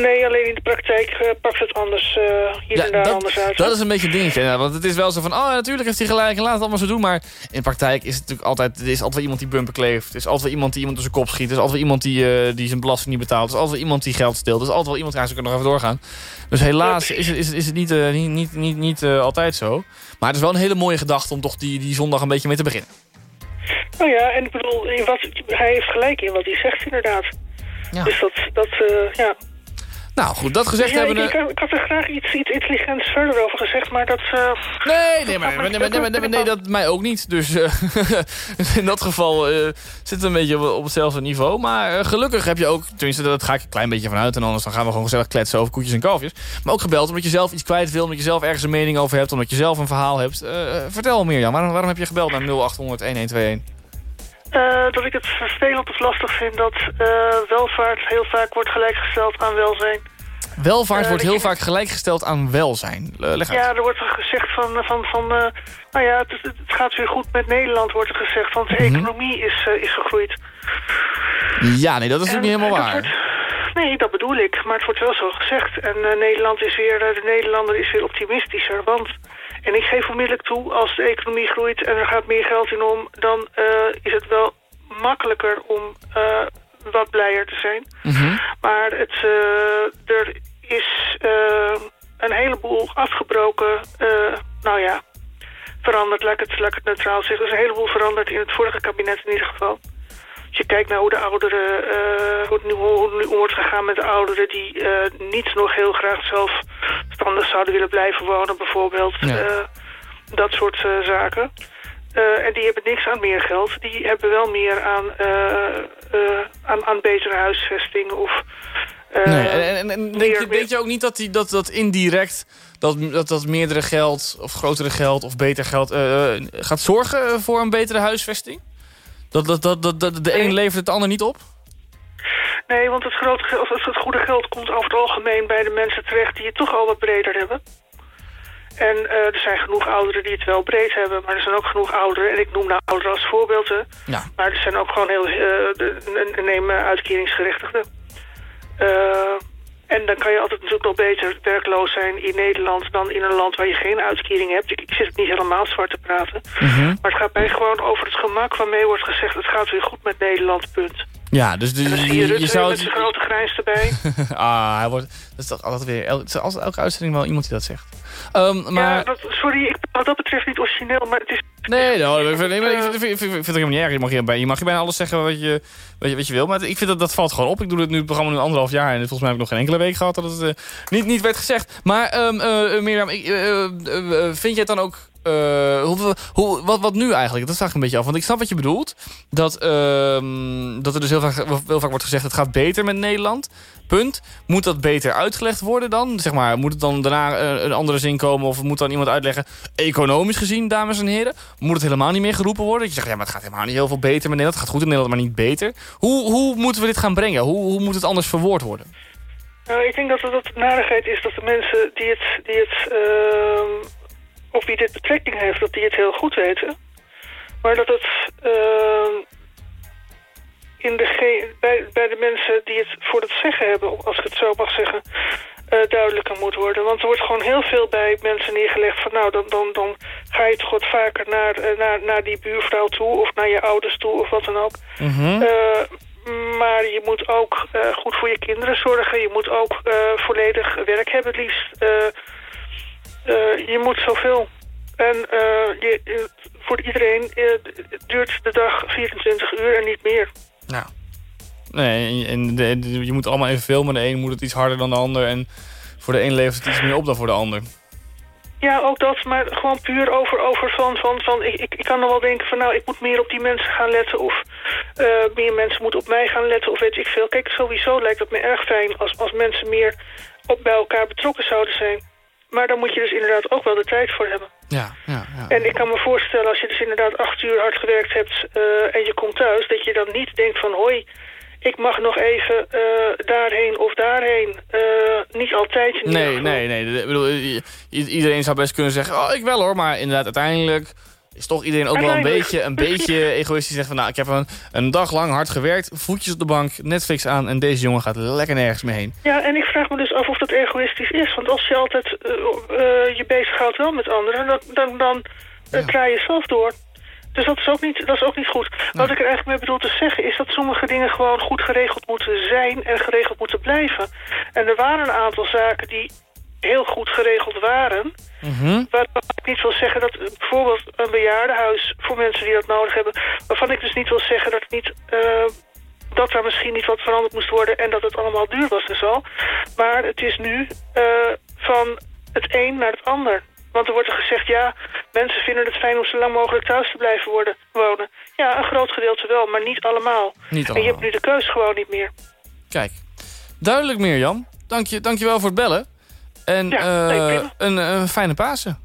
nee, alleen in de praktijk eh, pakt het anders, eh, hier en daar anders uit. dat is een beetje een dingetje. Ja, want het is wel zo van, oh natuurlijk heeft hij gelijk en laat het allemaal zo doen. Maar in de praktijk is het natuurlijk altijd, er is altijd wel iemand die bumper kleeft. Er is altijd wel iemand die iemand door zijn kop schiet. Er is altijd wel iemand die, eh, die zijn belasting niet betaalt. Er is altijd wel iemand die geld steelt. Er is altijd wel iemand, ja, ze kunnen nog even doorgaan. Dus helaas is het, is het, is het niet, niet, niet, niet, niet altijd zo. Maar het is wel een hele mooie gedachte om toch die, die zondag een beetje mee te beginnen. Nou ja, en ik bedoel, wat, hij heeft gelijk in wat hij zegt inderdaad. Ja. Dus dat, dat eh, ja. Nou goed, dat gezegd Ja, hebben... ik, ik, ik had er graag iets, iets intelligents verder over gezegd, maar dat... eh, Nee, nee, maar, nee, nee, nee, nee, dat mij ook niet. Dus eh, in dat geval zitten we een beetje op, op hetzelfde niveau. Maar gelukkig heb je ook, tenminste dat ga ik een klein beetje vanuit... en anders dan gaan we gewoon gezellig kletsen over koetjes en kalfjes. Maar ook gebeld omdat je zelf iets kwijt wil... omdat je zelf ergens een mening over hebt, omdat je zelf een verhaal hebt. Vertel Mirjam, waarom, waarom heb je gebeld naar 0800-1121? Eh, dat ik het vervelend of lastig vind dat eh, welvaart heel vaak wordt gelijkgesteld aan welzijn. Welvaart Eh, wordt heel vaak gelijkgesteld aan welzijn. Leg uit. Ja, er wordt gezegd van, van, van nou ja, het, het gaat weer goed met Nederland, wordt er gezegd, want de Mhm. economie is, is gegroeid. Ja, nee, dat is natuurlijk niet helemaal waar. wordt- nee, dat bedoel ik, maar het wordt wel zo gezegd. En Nederland is weer, de Nederlander is weer optimistischer, want... En ik geef onmiddellijk toe, als de economie groeit en er gaat meer geld in om... dan eh, is het wel makkelijker om eh, wat blijer te zijn. Maar het, eh, er is een heleboel afgebroken, nou ja, veranderd, laat ik, het, laat ik het neutraal zeggen. Er is een heleboel veranderd in het vorige kabinet in ieder geval. Als je kijkt naar hoe de ouderen, hoe, het nu, hoe het nu om wordt gegaan met de ouderen die niet nog heel graag zelfstandig zouden willen blijven wonen bijvoorbeeld. Ja. Eh, dat soort eh, zaken. Eh, en die hebben niks aan meer geld. Die hebben wel meer aan, aan, aan betere huisvesting of... Nee, en, en, en denk, je, denk je ook niet dat die, dat, dat indirect dat, dat, dat meerdere geld of grotere geld of beter geld gaat zorgen voor een betere huisvesting? Dat, dat, dat, dat, dat de een levert het ander niet op? Nee, want het, of het goede geld komt over het algemeen bij de mensen terecht die het toch al wat breder hebben. En eh, er zijn genoeg ouderen die het wel breed hebben, maar er zijn ook genoeg ouderen, en ik noem nou ouderen als voorbeelden, Ja. maar er zijn ook gewoon heel, eh, de- de- neem eh, uitkeringsgerechtigden. Eh, en dan kan je altijd natuurlijk nog beter werkloos zijn in Nederland dan in een land waar je geen uitkering hebt. Ik, ik zit het niet helemaal zwart te praten. Maar het gaat mij gewoon over het gemak waarmee wordt gezegd... het gaat weer goed met Nederland, punt. Ja, dus de, je je, je zou met zijn grote grijns erbij. ah, hij wordt, dat is toch altijd weer... Het is altijd elke uitzending wel iemand die dat zegt. Ehm, maar... Ja, dat, sorry, ik wat dat betreft niet origineel, maar het is... Nee, nou, ik, vind, nee, maar ik vind, ik vind, ik vind het helemaal niet erg. Je mag, hier bij, je mag hier bijna alles zeggen wat je, wat je, wat je wil. Maar ik vind dat dat valt gewoon op. Ik doe dit nu het programma nu anderhalf jaar. En volgens mij heb ik nog geen enkele week gehad dat het eh, niet, niet werd gezegd. Maar um, Mirjam, ik, eh, eh, eh, vind jij het dan ook eh, hoe, wat, wat nu eigenlijk? Dat vraag ik een beetje af. Want ik snap wat je bedoelt. Dat, ehm, dat er dus heel vaak, heel vaak wordt gezegd... het gaat beter met Nederland. Punt. Moet dat beter uitgelegd worden dan? Zeg maar, moet het dan daarna eh, een andere zin komen... of moet dan iemand uitleggen... economisch gezien, dames en heren... moet het helemaal niet meer geroepen worden? Dat je zegt, ja, maar het gaat helemaal niet heel veel beter met Nederland. Het gaat goed in Nederland, maar niet beter. Hoe, hoe moeten we dit gaan brengen? Hoe, hoe moet het anders verwoord worden? Nou, ik denk dat het dat narigheid is dat de mensen die het... Die het ehm, op wie dit betrekking heeft, dat die het heel goed weten. Maar dat het ehm, in de bij, bij de mensen die het voor het zeggen hebben, als ik het zo mag zeggen, uh, duidelijker moet worden. Want er wordt gewoon heel veel bij mensen neergelegd van nou, dan, dan, dan ga je toch wat vaker naar, uh, naar, naar die buurvrouw toe of naar je ouders toe of wat dan ook. Mhm. Uh, maar je moet ook goed voor je kinderen zorgen. Je moet ook volledig werk hebben het liefst. Je moet zoveel. En je, voor iedereen duurt de dag 24 uur en niet meer. Nou. Nee, en de, je moet allemaal evenveel, maar de een moet het iets harder dan de ander. En voor de een levert het iets meer op dan voor de ander. Ja, ook dat, maar gewoon puur over, over van, van, van ik, ik, ik kan nog wel denken van nou, ik moet meer op die mensen gaan letten of uh, meer mensen moeten op mij gaan letten of weet ik veel. Kijk, sowieso lijkt het me erg fijn als, als mensen meer op bij elkaar betrokken zouden zijn. Maar dan moet je dus inderdaad ook wel de tijd voor hebben. Ja, ja, ja. En ik kan me voorstellen als je dus inderdaad acht uur hard gewerkt hebt uh, en je komt thuis, dat je dan niet denkt van hoi, ik mag nog even uh, daarheen of daarheen. Uh, niet altijd. In nee, nee, nee. Ik bedoel, iedereen zou best kunnen zeggen, oh, ik wel hoor. Maar inderdaad, uiteindelijk is toch iedereen ook wel een beetje, een beetje egoïstisch. Zegt van, nou, ik heb een, een dag lang hard gewerkt, voetjes op de bank, Netflix aan... en deze jongen gaat lekker nergens mee heen. Ja, en ik vraag me dus af of dat egoïstisch is. Want als je altijd uh, uh, je bezighoudt wel met anderen... dan, dan, dan ja. draai je zelf door. Dus dat is ook niet, dat is ook niet goed. Wat ik er eigenlijk mee bedoel te zeggen is dat sommige dingen gewoon goed geregeld moeten zijn en geregeld moeten blijven. En er waren een aantal zaken die heel goed geregeld waren. Mm -hmm. Waarvan ik niet wil zeggen dat bijvoorbeeld een bejaardenhuis voor mensen die dat nodig hebben. Waarvan ik dus niet wil zeggen dat het niet... Uh, dat er misschien niet wat veranderd moest worden en dat het allemaal duur was en zo. Maar het is nu uh, van het een naar het ander. Want er wordt er gezegd, ja, mensen vinden het fijn om zo lang mogelijk thuis te blijven worden, wonen. Ja, een groot gedeelte wel, maar niet allemaal. Niet allemaal. En je hebt nu de keus gewoon niet meer. Kijk, duidelijk Mirjam. Dank je, dank je wel voor het bellen. En ja, uh, een, een, fijne Pasen.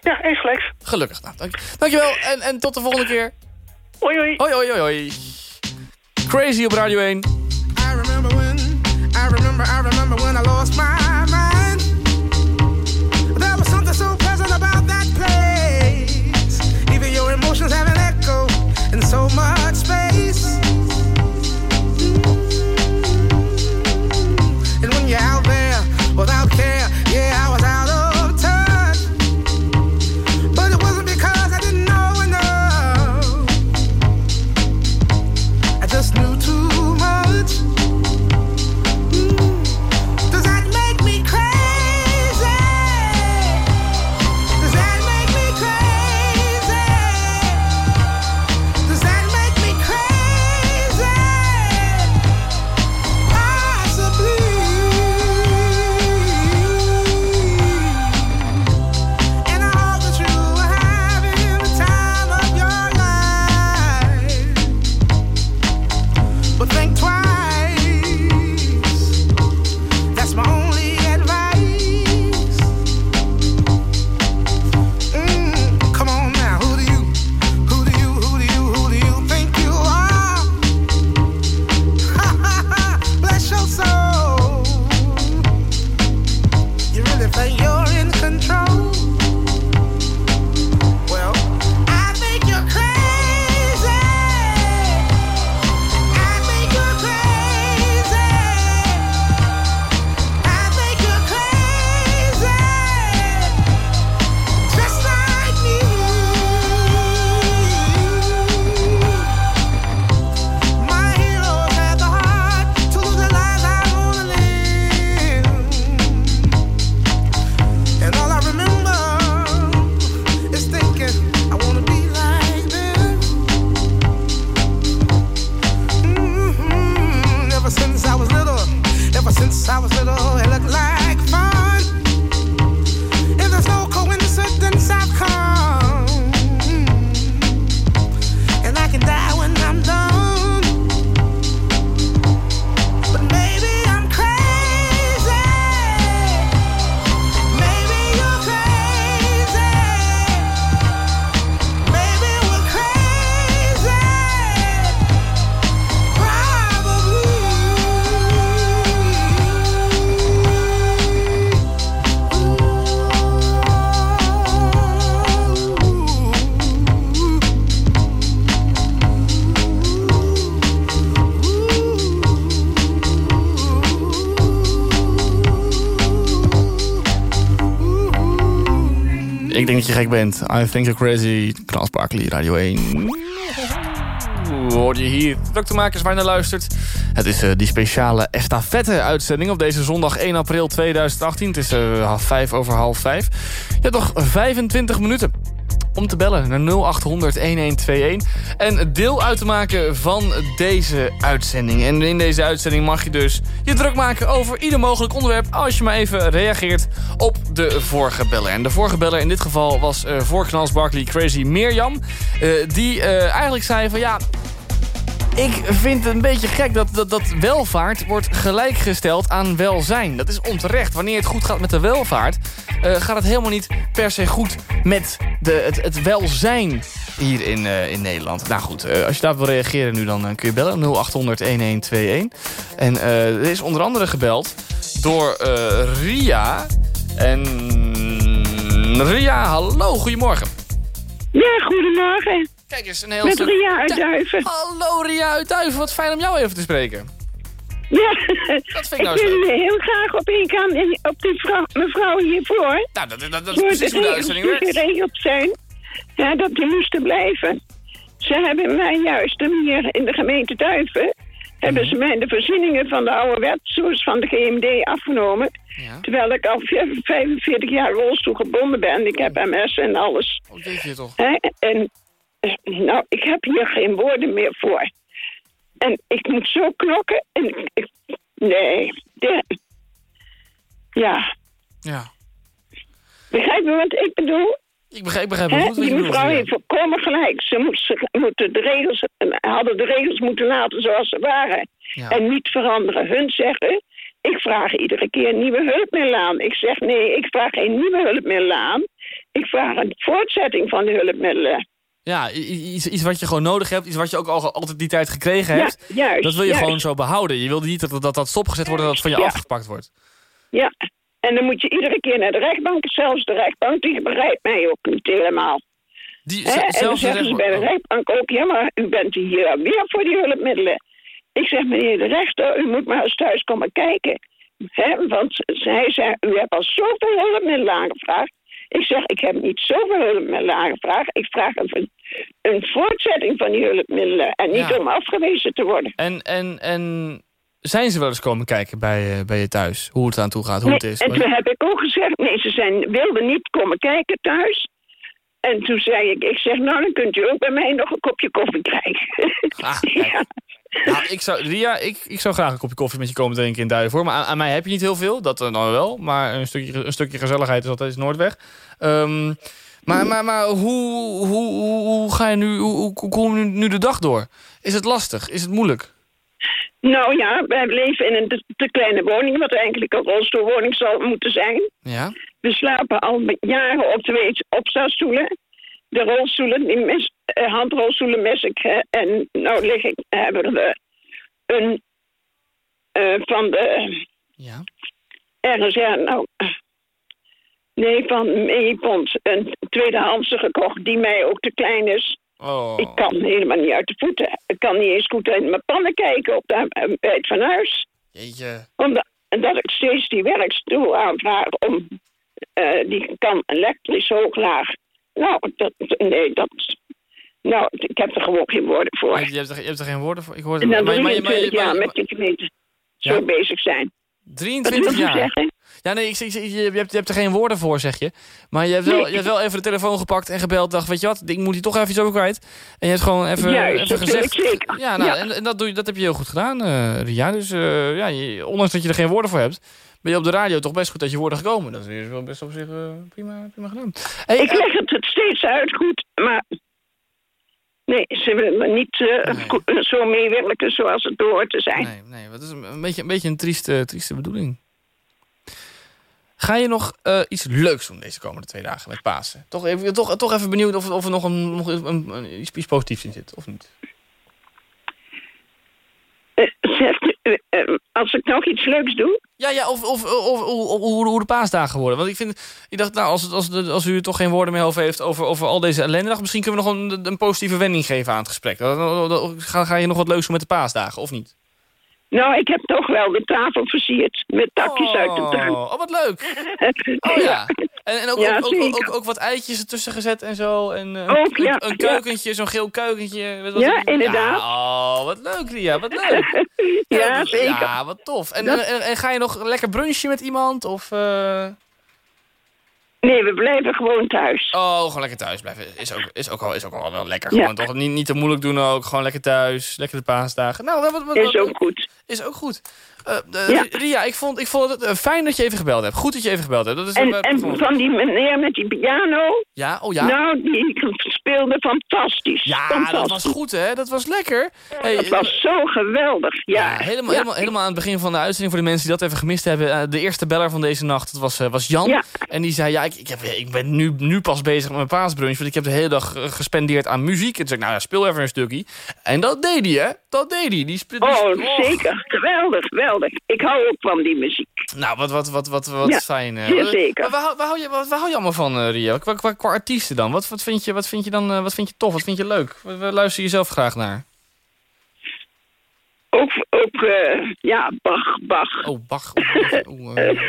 Ja, eens gelijks. Gelukkig. Nou, dank, dankjewel en, en tot de volgende keer. Hoi, hoi. Hoi, hoi, hoi, hoi. Crazy op Radio 1. I remember when, I remember, I remember when I lost my je gek bent. I think you're crazy. Barkley, Radio 1. Hoor je hier druktemakers waar je naar luistert. Het is uh, die speciale estafette-uitzending op deze zondag 1 april 2018. Het is uh, half vijf over half vijf. Je hebt nog 25 minuten om te bellen naar 0800-1121. En deel uit te maken van deze uitzending. En in deze uitzending mag je dus je druk maken over ieder mogelijk onderwerp... als je maar even reageert op de vorige beller. En de vorige beller in dit geval was uh, voor Knals Barkley Crazy Mirjam. Uh, die uh, eigenlijk zei van ja... Ik vind het een beetje gek dat, dat, welvaart wordt gelijkgesteld aan welzijn. Dat is onterecht. Wanneer het goed gaat met de welvaart... Uh, gaat het helemaal niet per se goed met de, het, het welzijn hier in, uh, in Nederland. Nou goed, uh, als je daarop wil reageren nu, dan kun je bellen. 0800-1121. En er is onder andere gebeld door Ria. En Ria, hallo, goedemorgen. Ja, goedemorgen. Kijk eens, een heel Met stuk... Ria uit Duiven. Hallo Ria uit Duiven, wat fijn om jou even te spreken. Ja, dat vind ik, nou wil heel graag op ingaan op die vrouw, mevrouw hiervoor. Nou, dat, dat, dat is precies hoe de uitzending werkt. Geregeld zijn, ja, dat die moesten blijven. Ze hebben mij juist hier in de gemeente Duiven... Mm -hmm. hebben ze mij de voorzieningen van de oude wet, zoals van de GMD, afgenomen. Ja. Terwijl ik al 45 jaar rolstoel gebonden ben. Ik heb MS en alles. Oh, weet je toch? En nou, ik heb hier geen woorden meer voor. En ik moet zo knokken. En ik, nee. De, ja. Ja. Begrijp je wat ik bedoel? Ik begrijp, begrijp goed wat Die mevrouw heeft volkomen gelijk. Ze, moet, ze moeten de regels, hadden de regels moeten laten zoals ze waren. Ja. En niet veranderen. Hun zeggen, ik vraag iedere keer nieuwe hulpmiddelen aan. Ik zeg, nee, ik vraag geen nieuwe hulpmiddelen aan. Ik vraag een voortzetting van de hulpmiddelen. Ja, iets, iets wat je gewoon nodig hebt. Iets wat je ook al, altijd die tijd gekregen hebt. Ja, juist, dat wil je juist. gewoon zo behouden. Je wil niet dat dat, dat stopgezet wordt en dat het van je Ja. afgepakt wordt. Ja, en dan moet je iedere keer naar de rechtbank. Zelfs de rechtbank, die begrijpt mij ook niet helemaal. Die, Hè, en dan zeggen ze bij de rechtbank- rechtbank ook... ja, maar u bent hier weer voor die hulpmiddelen. Ik zeg, meneer de rechter, u moet maar eens thuis komen kijken. Want hij zei, u hebt al zoveel hulpmiddelen aangevraagd. Ik zeg, ik heb niet zoveel hulpmiddelen aangevraagd. Ik vraag een, een voortzetting van die hulpmiddelen. En niet Ja. om afgewezen te worden. En, en, en zijn ze wel eens komen kijken bij, eh, bij je thuis? Hoe het aan toe gaat, hoe Nee, het is? En toen heb ik ook gezegd, nee, ze zijn, wilden niet komen kijken thuis. En toen zei ik, ik zeg, nou, dan kunt u ook bij mij nog een kopje koffie krijgen. Ah, kijk. Nou, ik zou, Ria, ik, ik zou graag een kopje koffie met je komen drinken in Duiven. hoor. Maar aan, aan mij heb je niet heel veel, dat dan wel. Maar een stukje, een stukje gezelligheid is altijd nooit weg. Ehm, maar maar, maar hoe, hoe, hoe, ga je nu, hoe, hoe, kom je nu, nu de dag door? Is het lastig? Is het moeilijk? Nou ja, wij leven in een te, te kleine woning, wat eigenlijk een rolstoelwoning zou moeten zijn. Ja? We slapen al jaren op twee opstelstoelen. De rolstoelen, die mis, eh, handrolstoelen mis ik. hè. en nou lig ik, hebben we een eh, van de Ja. ergens, ja, nou... eh, Nee, van Meepont. Een tweedehandse gekocht die mij ook te klein is. Oh. Ik kan helemaal niet uit de voeten. Ik kan niet eens goed in mijn pannen kijken op de, eh, bij het van huis. Jeetje. Omdat dat ik steeds die werkstoel aanvraag om... eh, die kan elektrisch hooglaag. Nou, dat, nee, dat... Nou, ik heb er gewoon geen woorden voor. Je hebt, er, je hebt er geen woorden voor? Ik hoor En dan maar- maar- maar- 23 maar- jaar met die gemeente Ja? zo bezig zijn. Wat 23 wil je jaar? zeggen? Ja, nee, ik, je, hebt, je hebt er geen woorden voor, zeg je. Maar je hebt, wel, Nee. je hebt wel even de telefoon gepakt en gebeld. Dacht, weet je wat, ik moet hier toch even iets over kwijt. En je hebt gewoon even, Juist, gezegd... zeker. Ja, nou, Ja. En, en dat, doe je, dat heb je heel goed gedaan, eh, Ria. Dus eh, ja, je- ondanks dat je er geen woorden voor hebt... ben je op de radio toch best goed dat je woorden gekomen. Dat is wel best op zich eh, prima, prima gedaan. Hey, ik leg het steeds uit goed, maar... Nee, ze willen me niet eh, ko- zo meewerken zoals het hoort te zijn. Nee, nee, dat is een, beetje, een beetje een trieste, trieste bedoeling. Ga je nog eh, iets leuks doen deze komende twee dagen met Pasen? Toch even, toch, toch even benieuwd of, of er nog, een, nog een, een- iets positiefs in zit, of niet? Eh, zegt u, eh, eh, als ik nog iets leuks doe... Ja, ja of, of, of, hoe, de paasdagen worden. Want ik, vind, ik dacht, nou, als, als, als u toch geen woorden meer over heeft over, over al deze ellende... dag, misschien kunnen we nog een, een positieve wending geven aan het gesprek. Ga, ga je nog wat leuks doen met de paasdagen, of niet? Nou, ik heb toch wel de tafel versierd met takjes uit de tuin. Oh, wat leuk. Oh ja. En, en ook, Ja, ook, ook, ook, wat eitjes ertussen gezet en zo. En, eh, Ook, een, ja, een ja. keukentje, zo'n geel keukentje. Wat Ja, inderdaad. Oh, wat leuk, Ria. Wat leuk. Ja, zeker. Ja, wat tof. En, Dat- en, en, en ga je nog lekker brunchen met iemand? Of, eh, Nee, we blijven gewoon thuis. Oh, gewoon lekker thuis blijven. Is ook, is ook, al, is ook al wel lekker. Ja. Gewoon toch niet, niet te moeilijk doen ook. Gewoon lekker thuis. Lekker de paasdagen. Nou, wat, wat, wat- Is ook goed. Is ook goed. Eh, eh, Ja. Ria, ik vond, ik vond het eh, fijn dat je even gebeld hebt. Goed dat je even gebeld hebt. Dat is En, en van die meneer met die piano, Ja, oh ja. nou, die speelde fantastisch. ja, fantastisch. dat was goed hè. Dat was lekker. Hey, Dat was zo geweldig, ja. Ja, helemaal. Helemaal, helemaal aan het begin van de uitzending voor de mensen die dat even gemist hebben. de eerste beller van deze nacht, dat was, was Jan. Ja. En die zei, ja, ik, ik, heb, ik ben nu, nu pas bezig met mijn paasbrunch. Want ik heb de hele dag gespendeerd aan muziek. En toen zei ik, nou ja, speel even een stukje. En dat deed hij, hè. Dat deed hij. Die die Oh, spe- zeker. Geweldig, geweldig. Ik hou ook van die muziek. Nou, wat, wat, wat, wat, wat Ja, fijn. zeer Wat- zeker. Waar, waar, waar hou je, wat, waar hou je allemaal van, eh, Ria? Qua, qua, qua artiesten dan? Wat, wat, vind je, wat vind je dan eh, wat vind je tof? Wat vind je leuk? Waar, waar luister je zelf graag naar? Ook, ook eh, ja, Bach, Bach. Oh, Bach. Eh,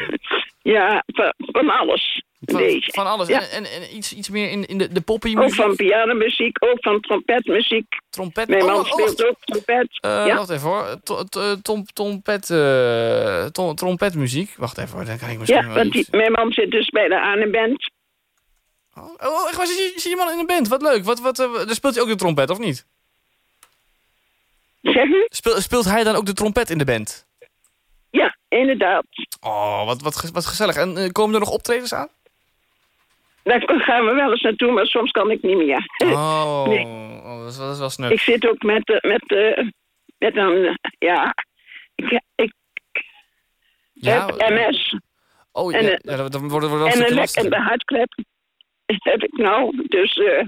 Ja, van, van alles. Van, alles. Ja. En, en, en iets, iets meer in, in de, de poppy Ook van pianomuziek, ook van trompetmuziek. Trompet. Mijn Oh, man oh, speelt ook trompet. Eh, ja. Wacht even hoor. To- to- Tom, trompet, eh, tom- trompetmuziek. Wacht even hoor, dan kan ik misschien ja, wel want die, mijn man zit dus bij de Arnhem-band. Oh, oh, echt waar, zie je, zie je man in een band? Wat leuk. Wat, wat, dan speelt hij ook de trompet, of niet? Zeg u? Speel, speelt hij dan ook de trompet in de band? Ja, inderdaad. Oh, wat, wat, wat gezellig. En komen er nog optredens aan? Daar gaan we wel eens naartoe, maar soms kan ik niet meer. Oh, Nee. oh dat, is, wel- dat is wel sneu. Ik zit ook met, eh, met, eh, met een, ja, ik, ik Ja, heb MS. Oh, en, ja, eh, ja, dan wordt het wel en een lek lastiger. in de hartklep heb ik nou. Dus eh,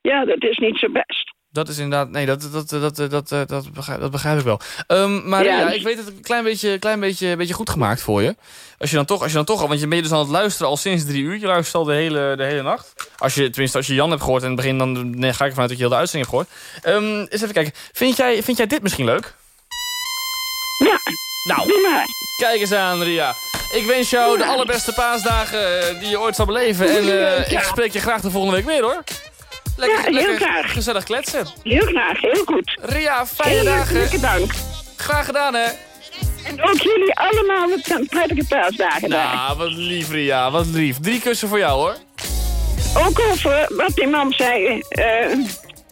ja, dat is niet zo best. Dat is inderdaad, nee, dat, dat, dat, dat, dat, dat, dat, begrijp, dat begrijp ik wel. Ehm, maar Ja. ja, ik weet het een klein beetje, klein beetje, beetje goed gemaakt voor je. Als je dan toch, als je dan toch, al- want je bent dus aan het luisteren al sinds drie uur. Je luistert al de hele, de hele nacht. Als je, tenminste, als je Jan hebt gehoord in het begin, dan nee, ga ik ervan uit dat je heel de uitzending hebt gehoord. Ehm, eens even kijken. Vind jij, vind jij dit misschien leuk? Ja, Nou, kijk eens aan, Ria. Ik wens jou de allerbeste paasdagen eh, die je ooit zal beleven. En eh, ik spreek je graag de volgende week weer, hoor. Lekker, Ja, heel lekker graag. gezellig kletsen. Heel graag, heel goed. Ria, fijne Heel dagen. dank. Graag gedaan, hè? En ook jullie allemaal een prettige paasdagen. Nou, wat lief, Ria. Wat lief. Drie kussen voor jou, hoor. Ook over wat die man zei. eh,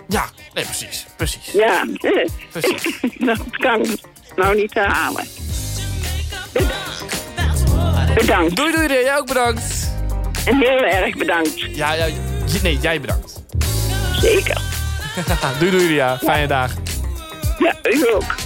Ja, nee, precies. Precies. ja, Precies. dat kan nou niet herhalen. Bedankt. Doei, doei, Ria. Jij ook bedankt. En heel erg bedankt. Ja, ja, nee, jij bedankt. Zeker. doei, doei, Ria. Fijne dagen. Ja, u ook.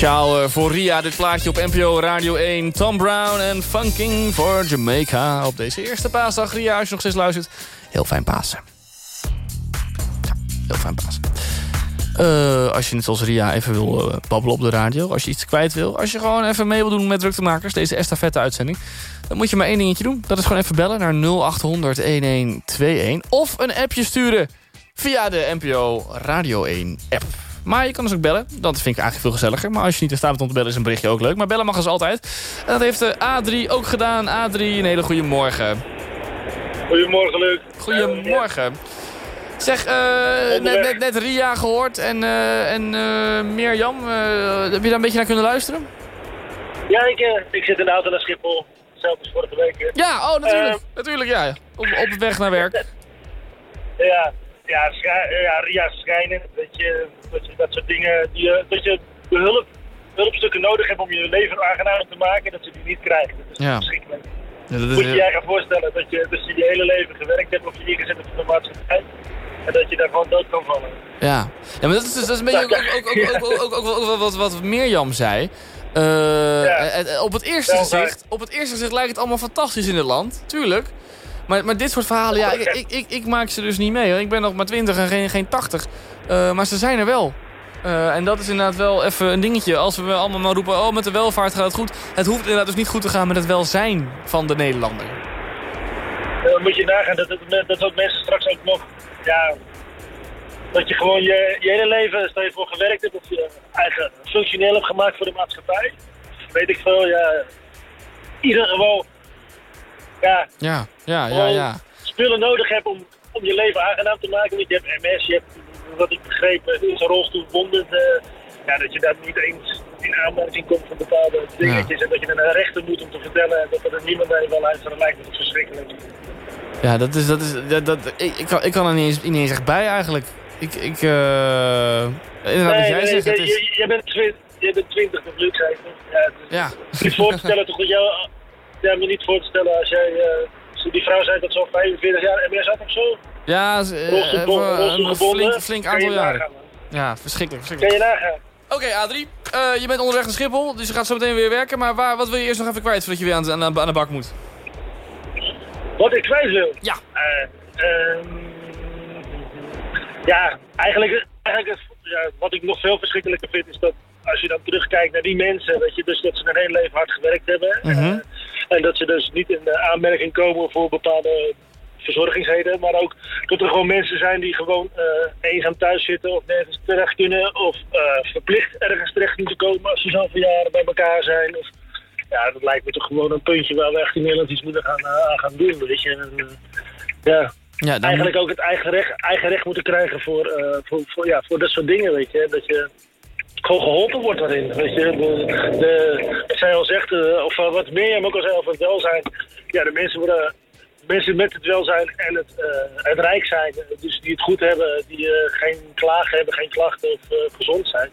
Speciaal eh, voor Ria, dit plaatje op NPO Radio 1. Tom Brown en Funking for Jamaica. Op deze eerste paasdag. Ria, als je nog steeds luistert. Heel fijn Pasen. Ja, heel fijn Pasen. Eh, als je net zoals Ria even wil eh, babbelen op de radio. Als je iets kwijt wil. Als je gewoon even mee wil doen met druktemakers. Deze estafette uitzending. Dan moet je maar één dingetje doen. Dat is gewoon even bellen naar 0800 1121. Of een appje sturen via de NPO Radio 1 app. Maar je kan dus ook bellen. Dat vind ik eigenlijk veel gezelliger. Maar als je niet in staat bent om te bellen, is een berichtje ook leuk. Maar bellen mag dus altijd. En dat heeft de A3 ook gedaan. A3, een hele goede morgen. Goedemorgen, Luc. Goedemorgen. Zeg, eh, net, net, net Ria gehoord en, eh, en eh, Mirjam. heb je daar een beetje naar kunnen luisteren? Ja, ik, ik zit in de auto naar Schiphol. Als vorige week. hè. Ja, oh natuurlijk. Natuurlijk, ja. Op, op weg naar werk. Ja, ja, scha- ja Ria schijnen. Dat je, dat je dat soort dingen, die, eh, dat je de hulp, hulpstukken nodig hebt om je leven aangenaam te maken, dat ze die niet krijgen. Dat is Ja. verschrikkelijk. Ja, dat is, Moet je je gaan voorstellen dat je, dat je je hele leven gewerkt hebt of je ingezet hebt voor de maatschappij. En dat je daar gewoon dood kan vallen. Ja, ja maar dat is, dus- dat is een beetje ook, ook, wat, wat Mirjam zei. Eh, eh, eh, op, het eerste gezicht, op het eerste gezicht lijkt het allemaal fantastisch in het land. Tuurlijk. Maar, maar dit soort verhalen, ja, ik, ik, ik, ik maak ze dus niet mee. hoor. Ik ben nog maar 20 en geen, geen 80. Eh, maar ze zijn er wel. Eh, en dat is inderdaad wel even een dingetje. Als we allemaal maar roepen, oh met de welvaart gaat het goed. Het hoeft inderdaad dus niet goed te gaan met het welzijn van de Nederlander. Dan moet je nagaan dat, dat ook mensen straks ook nog, ja, dat je gewoon je, je hele leven, stel je voor gewerkt hebt of je eigen functioneel hebt gemaakt voor de maatschappij. Weet ik veel, ja. Ieder gewoon, ja, Ja, ja, ja, ja. spullen nodig hebt om, om je leven aangenaam te maken. Want je hebt MS, je hebt, wat ik begreep, is een rolstoelbonden. eh ja, dat je daar niet eens in aanmerking komt voor bepaalde dingetjes. En dat je naar een rechter moet om te vertellen dat er niemand bij je wel uit. Dat lijkt me verschrikkelijk. Ja, dat is, dat is, dat, dat, ik, ik, kan, ik kan er niet eens, niet eens echt bij eigenlijk. Ik, ik, eh inderdaad, wat jij zegt, je, het is, je, je bent twintig, je bent twintig? Ja, het is ja. niet voor te stellen toch dat jou, ja, me niet voor te stellen als jij, eh, die vrouw zei dat zo'n 45 jaar MS had of zo. Ja, z- eh, een flink, flink Kan aantal jaren. Ja, verschrikkelijk, Kan verschrikkelijk. je nagaan? Oké, Adrie, eh, je bent onderweg naar Schiphol, dus je gaat zo meteen weer werken. Maar waar, wat wil je eerst nog even kwijt voordat je weer aan, de- aan, de- aan de bak moet? Wat ik kwijt wil? Ja. Eh, ehm, ja, eigenlijk, eigenlijk ja, wat ik nog veel verschrikkelijker vind is dat als je dan terugkijkt naar die mensen, dat, je dus, dat ze hun hele leven hard gewerkt hebben. Mhm. En dat ze dus niet in de aanmerking komen voor bepaalde verzorgingsheden. Maar ook dat er gewoon mensen zijn die gewoon eh, eenzaam thuis zitten of nergens terecht kunnen. Of eh, verplicht ergens terecht moeten komen als ze zoveel jaren bij elkaar zijn. Of, ja, dat lijkt me toch gewoon een puntje waar we echt in Nederland iets moeten gaan, eh, aan gaan doen. Weet je. En, ja. Ja, dan Eigenlijk ook het eigen recht, eigen recht moeten krijgen voor, voor, voor, ja, voor dat soort dingen, weet je. Dat je gewoon geholpen wordt daarin, weet je. De, de, wat zij al zegt, eh, of eh, wat Mirjam ook al zei over het welzijn. Ja, de mensen worden... Mensen met het welzijn en het, eh, het rijk zijn, dus die het goed hebben, die geen klagen hebben, geen klachten of gezond zijn.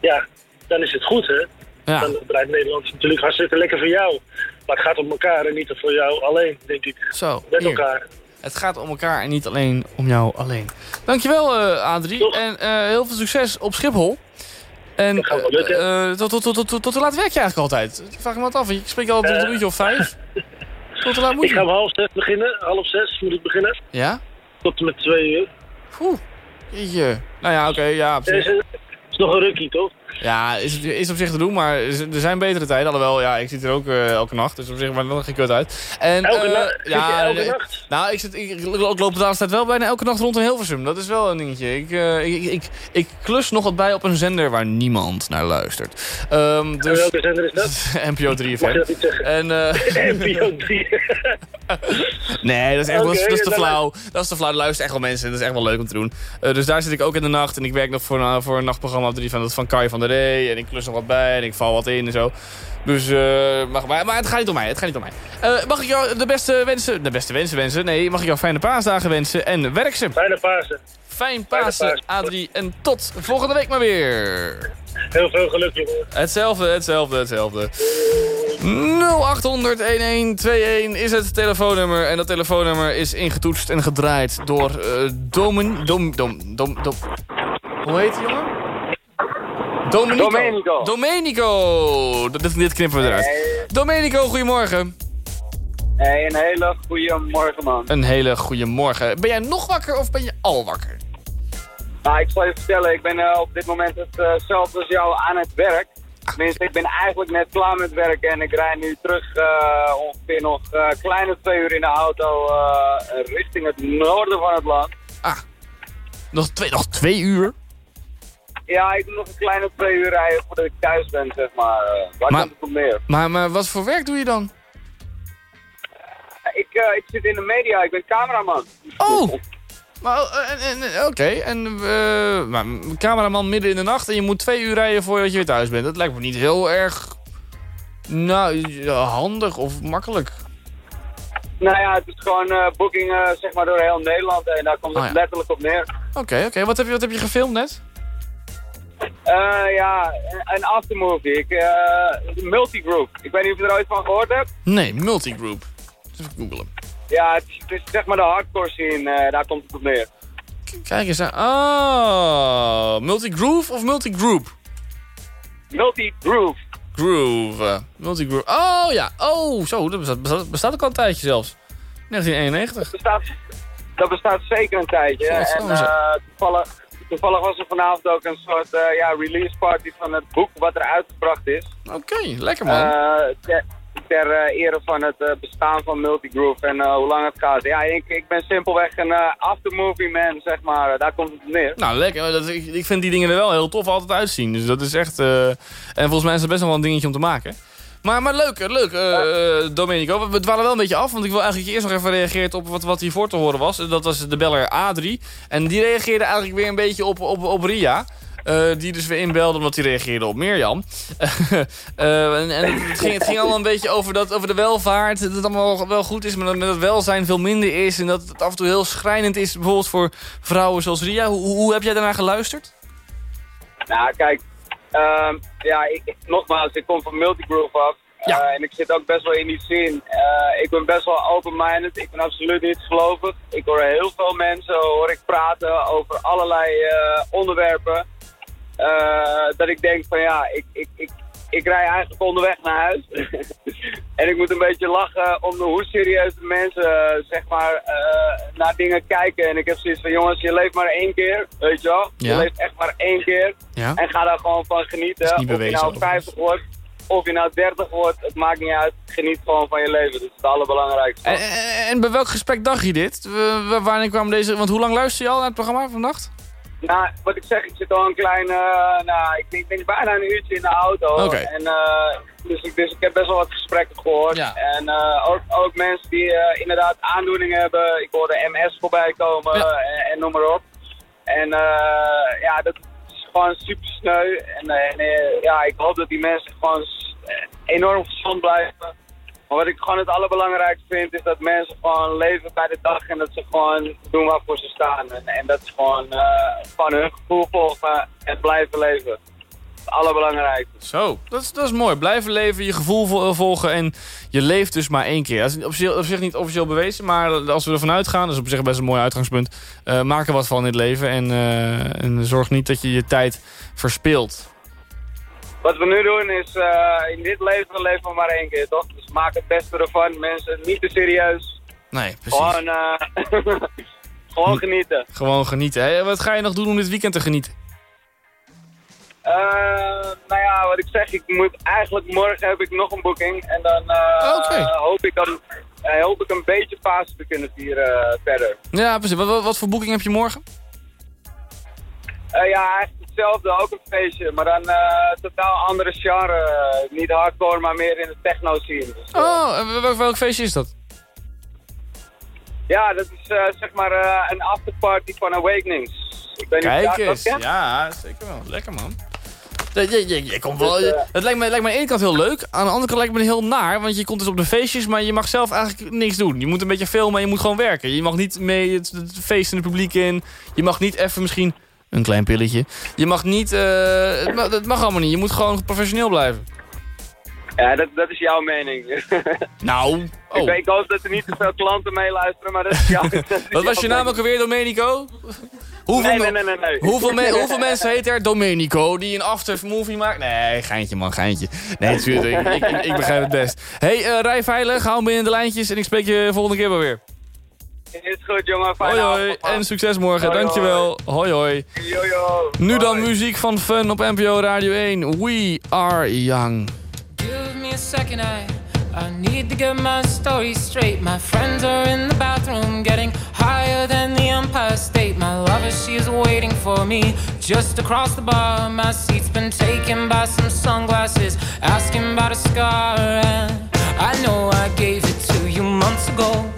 Ja, dan is het goed, hè. Ja. Dan blijft Nederland natuurlijk hartstikke lekker voor jou. Maar het gaat om elkaar en niet voor jou alleen, denk ik. Zo, Met hier. elkaar. Het gaat om elkaar en niet alleen om jou alleen. Dankjewel, Adrie. En eh, heel veel succes op Schiphol. En eh, eh, tot, tot, tot, tot, tot, tot hoe laat werk je eigenlijk altijd? Ik vraag me wat af. Ik spreek al tot een Eh. uurtje of vijf. Tot hoe laat moet Ik je? ga om half zes beginnen, half zes moet ik beginnen. Ja? Tot en met twee uur. Oeh, jeetje. Nou ja, oké, ja. Het is, is nog een rukkie, toch? Ja, is, is op zich te doen, maar er zijn betere tijden. Alhoewel, ja, ik zit er ook eh, elke nacht, dus op zich maakt nog geen kut uit. En, Elke eh, nacht? Ja, elke nee, nacht? Nou, ik, zit, ik, ik loop de laatste tijd wel bijna elke nacht rond in Hilversum. Dat is wel een dingetje. Ik, eh, ik, ik, ik, klus nog wat bij op een zender waar niemand naar luistert. Ehm, dus, welke zender is dat? NPO 3 Mag je FM. En, eh, NPO 3. Nee, dat is echt dat is, dat is te dan- flauw. Dat is te flauw. Er luisteren echt wel mensen. en Dat is echt wel leuk om te doen. Eh, dus daar zit ik ook in de nacht. En ik werk nog voor, een- voor een nachtprogramma op 3 van, dat van Kai van der En ik klus nog wat bij. En ik val wat in en zo. Dus, eh, mag, maar, maar het gaat niet om mij. Het gaat niet om mij. Eh, mag ik jou de beste wensen... De beste wensen wensen? Nee, mag ik jou fijne paasdagen wensen. En werk ze. Fijne Pasen. Fijn Pasen, Adrie. En tot volgende week maar weer. Heel veel geluk, jongen. Hetzelfde, hetzelfde, hetzelfde. 0800 1121 is het telefoonnummer. En dat telefoonnummer is ingetoetst en gedraaid door uh, Domen... Dom, dom, dom, dom. Hoe heet die jongen? Domenico. Domenico. Domenico. Dit, dit knippen we eruit. Domenico, goedemorgen. Hey, een hele goede morgen, man. Een hele goede morgen. Ben jij nog wakker of ben je al wakker? Nou, ik zal je vertellen, ik ben eh, op dit moment hetzelfde als jou aan het werk. Tenminste, ik ben eigenlijk net klaar met werken en ik rijd nu terug eh, ongeveer nog eh kleine twee uur in de auto eh, richting het noorden van het land. Nog twee, nog twee uur? Ja, ik moet nog een kleine twee uur rijden voordat ik thuis ben, zeg maar. Eh, waar Maar- komt het op neer? Maar, maar wat voor werk doe je dan? Ik, eh, ik zit in de media, ik ben cameraman. Oh! Maar, eh, en- en- Oké, en eh, maar cameraman midden in de nacht en je moet twee uur rijden voordat je weer thuis bent. Dat lijkt me niet heel erg nou, handig of makkelijk. Nou ja, het is gewoon eh boekingen zeg maar door heel Nederland en daar komt het Oh ja. letterlijk op neer. Oké, oké. Wat, heb je, wat heb je gefilmd net? Eh, ja, een- aftermovie. Ik, eh multigroup. Ik weet niet of je er ooit van gehoord hebt. Nee, multigroup. Even googlen. Ja, het is, het is zeg maar de hardcore scene, eh, daar komt het op neer. Kijk eens aan. Oh, multigroove of multigroup? Multigroove. Groove. multigroove. Oh ja, oh zo, dat bestaat, bestaat, bestaat ook al een tijdje zelfs. 1991. Dat bestaat, dat bestaat zeker een tijdje. En zeg. eh, toevallig, toevallig was er vanavond ook een soort eh, ja, release party van het boek wat er uitgebracht is. Oké, lekker man. Eh, ter ter eh, ere van het bestaan van Multigroove en hoe lang het gaat. Ja, ik, ik ben simpelweg een aftermovie man, zeg maar. Daar komt het neer. Nou, lekker. Dat, ik, ik vind die dingen er wel heel tof altijd uitzien. Dus dat is echt... en volgens mij is het best wel een dingetje om te maken. Maar, maar leuk, eh, leuk eh, Domenico. We, dwalen wel een beetje af, want ik wil eigenlijk eerst nog even reageren op wat, wat hiervoor te horen was. Dat was de beller Adrie. En die reageerde eigenlijk weer een beetje op, op, op Ria. Die dus weer inbelde omdat hij reageerde op Mirjam. Eh, en en het, ging, het ging allemaal een beetje over, dat, over de welvaart. Dat het allemaal wel goed is, maar dat het welzijn veel minder is. En dat het af en toe heel schrijnend is, bijvoorbeeld voor vrouwen zoals Ria. Hoe, hoe heb jij daarnaar geluisterd? Nou, kijk, ehm, ja, ik, nogmaals, ik kom van Multigroove af. Eh, en ik zit ook best wel in die scene. Eh, ik ben best wel open-minded. Ik ben absoluut niet gelovig. Ik hoor heel veel mensen hoor ik praten over allerlei eh, onderwerpen. Dat ik denk van ja, ik, ik, ik, ik rij eigenlijk onderweg naar huis. en ik moet een beetje lachen om hoe serieus de mensen eh, zeg maar eh, naar dingen kijken. En ik heb zoiets van jongens, je leeft maar één keer, weet je wel. Ja. Je leeft echt maar één keer. Ja. En ga daar gewoon van genieten. Of je nou 50 wordt, of je nou 30 wordt, het maakt niet uit. Geniet gewoon van je leven, dat is het allerbelangrijkste. En, en, en bij welk gesprek dacht je dit? W- w- wanneer kwam deze... Want hoe lang luister je al naar het programma vannacht? Nou, wat ik zeg, ik zit al een klein, eh, nou, ik denk, ik denk bijna een uurtje in de auto. En, eh, dus, ik, dus ik heb best wel wat gesprekken gehoord. En eh, ook, ook mensen die inderdaad aandoeningen hebben. Ik hoorde MS voorbij komen en, en noem maar op. En ja, dat is gewoon super sneu. En, en ja, ik hoop dat die mensen gewoon enorm gezond blijven. Maar wat ik gewoon het allerbelangrijkste vind, is dat mensen gewoon leven bij de dag en dat ze gewoon doen waarvoor ze staan. En, en dat is gewoon eh van hun gevoel volgen en blijven leven. Het allerbelangrijkste. Zo, dat is, dat is mooi. Blijven leven, je gevoel vo- volgen en je leeft dus maar één keer. Dat is op zich, niet officieel bewezen, maar als we ervan uitgaan... dat is op zich best een mooi uitgangspunt. eh, maak er wat van in het leven en, eh, en zorg niet dat je je tijd verspilt. Wat we nu doen is, eh, in dit leven leven we maar één keer, toch? Dus maak het beste ervan. Mensen, niet te serieus. Nee, precies. Gewoon, eh, gewoon genieten. Gewoon genieten. Hè? Wat ga je nog doen om dit weekend te genieten? Eh, nou ja, wat ik zeg, ik moet eigenlijk morgen heb ik nog een boeking. En dan eh, hoop, ik dan, hoop ik een beetje Pasen te kunnen vieren verder. Ja, precies. Wat, wat, wat voor boeking heb je morgen? Ja, hetzelfde, ook een feestje. Maar dan eh, totaal andere genre. Niet hardcore, maar meer in de techno scene. Dus, Oh, welk, welk feestje is dat? Ja, dat is eh, zeg maar eh, een afterparty van Awakenings. Ik of Kijk eens. Ja, zeker wel. Lekker man. Je, je, je, komt wel, Dus, het lijkt me, lijkt me aan de ene kant heel leuk. Aan de andere kant lijkt me heel naar. Want je komt dus op de feestjes, maar je mag zelf eigenlijk niks doen. Je moet een beetje filmen en je moet gewoon werken. Je mag niet mee het, het feest in het publiek in. Je mag niet even misschien een klein pilletje. Je mag niet... eh, het, mag, het mag allemaal niet. Je moet gewoon professioneel blijven. Ja, dat, dat is jouw mening. Nou, ik, oh. weet- ik hoop dat er niet te veel klanten meeluisteren, maar dat is jouw dat is Wat was je naam ook alweer, Domenico? Hoeveel, nee, nee, nee. Hoeveel, me- hoeveel mensen heet er? Domenico, die een aftermovie maakt? Nee, geintje man, geintje. Nee, natuurlijk, ik, ik, ik begrijp het best. hey, eh, rij veilig, hou hem binnen de lijntjes en ik spreek je volgende keer wel weer. Is goed, jongen. Fijne Hoi hoi, avond, en succes morgen, Hoi, dankjewel. Hoi hoi. Yo, yo. Nu dan muziek van Fun op NPO Radio 1. We are young. Give me a second, I, I need to get my story straight. My friends are in the bathroom, getting higher than the Empire State. My lover, she is waiting for me just across the bar. My seat's been taken by some sunglasses, asking about a scar. And I know I gave it to you months ago.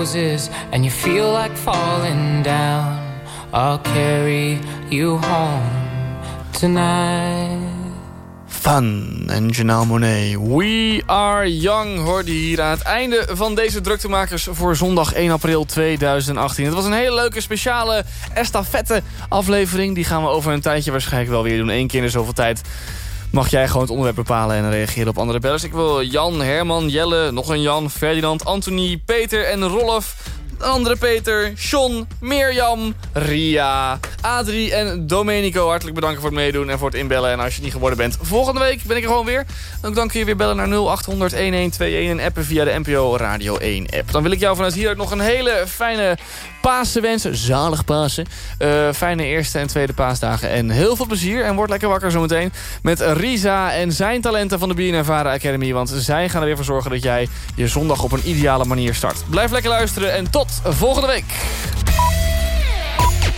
Bar closes and you feel like falling down, I'll carry you home tonight. Fun en Janelle Monet. We are young hoorde je hier aan het einde van deze druktemakers voor zondag 1 april 2018. Het was een hele leuke speciale estafette aflevering. Die gaan we over een tijdje waarschijnlijk wel weer doen. Eén keer in de zoveel tijd mag jij gewoon het onderwerp bepalen en reageren op andere bellers. Ik wil Jan, Herman, Jelle, nog een Jan, Ferdinand, Anthony, Peter en Rolf. Andere Peter, Sean, Mirjam, Ria, Adrie en Domenico. Hartelijk bedanken voor het meedoen en voor het inbellen. En als je niet geworden bent, volgende week ben ik er gewoon weer. Dan kun je weer bellen naar 0800 1121 en appen via de NPO Radio 1 app. Dan wil ik jou vanuit hier nog een hele fijne Pasen wensen. Zalig Pasen. Eh, fijne eerste en tweede paasdagen. En heel veel plezier. En word lekker wakker zometeen met Risa en zijn talenten van de BNNVARA Academy. Want zij gaan er weer voor zorgen dat jij je zondag op een ideale manier start. Blijf lekker luisteren en tot volgende week.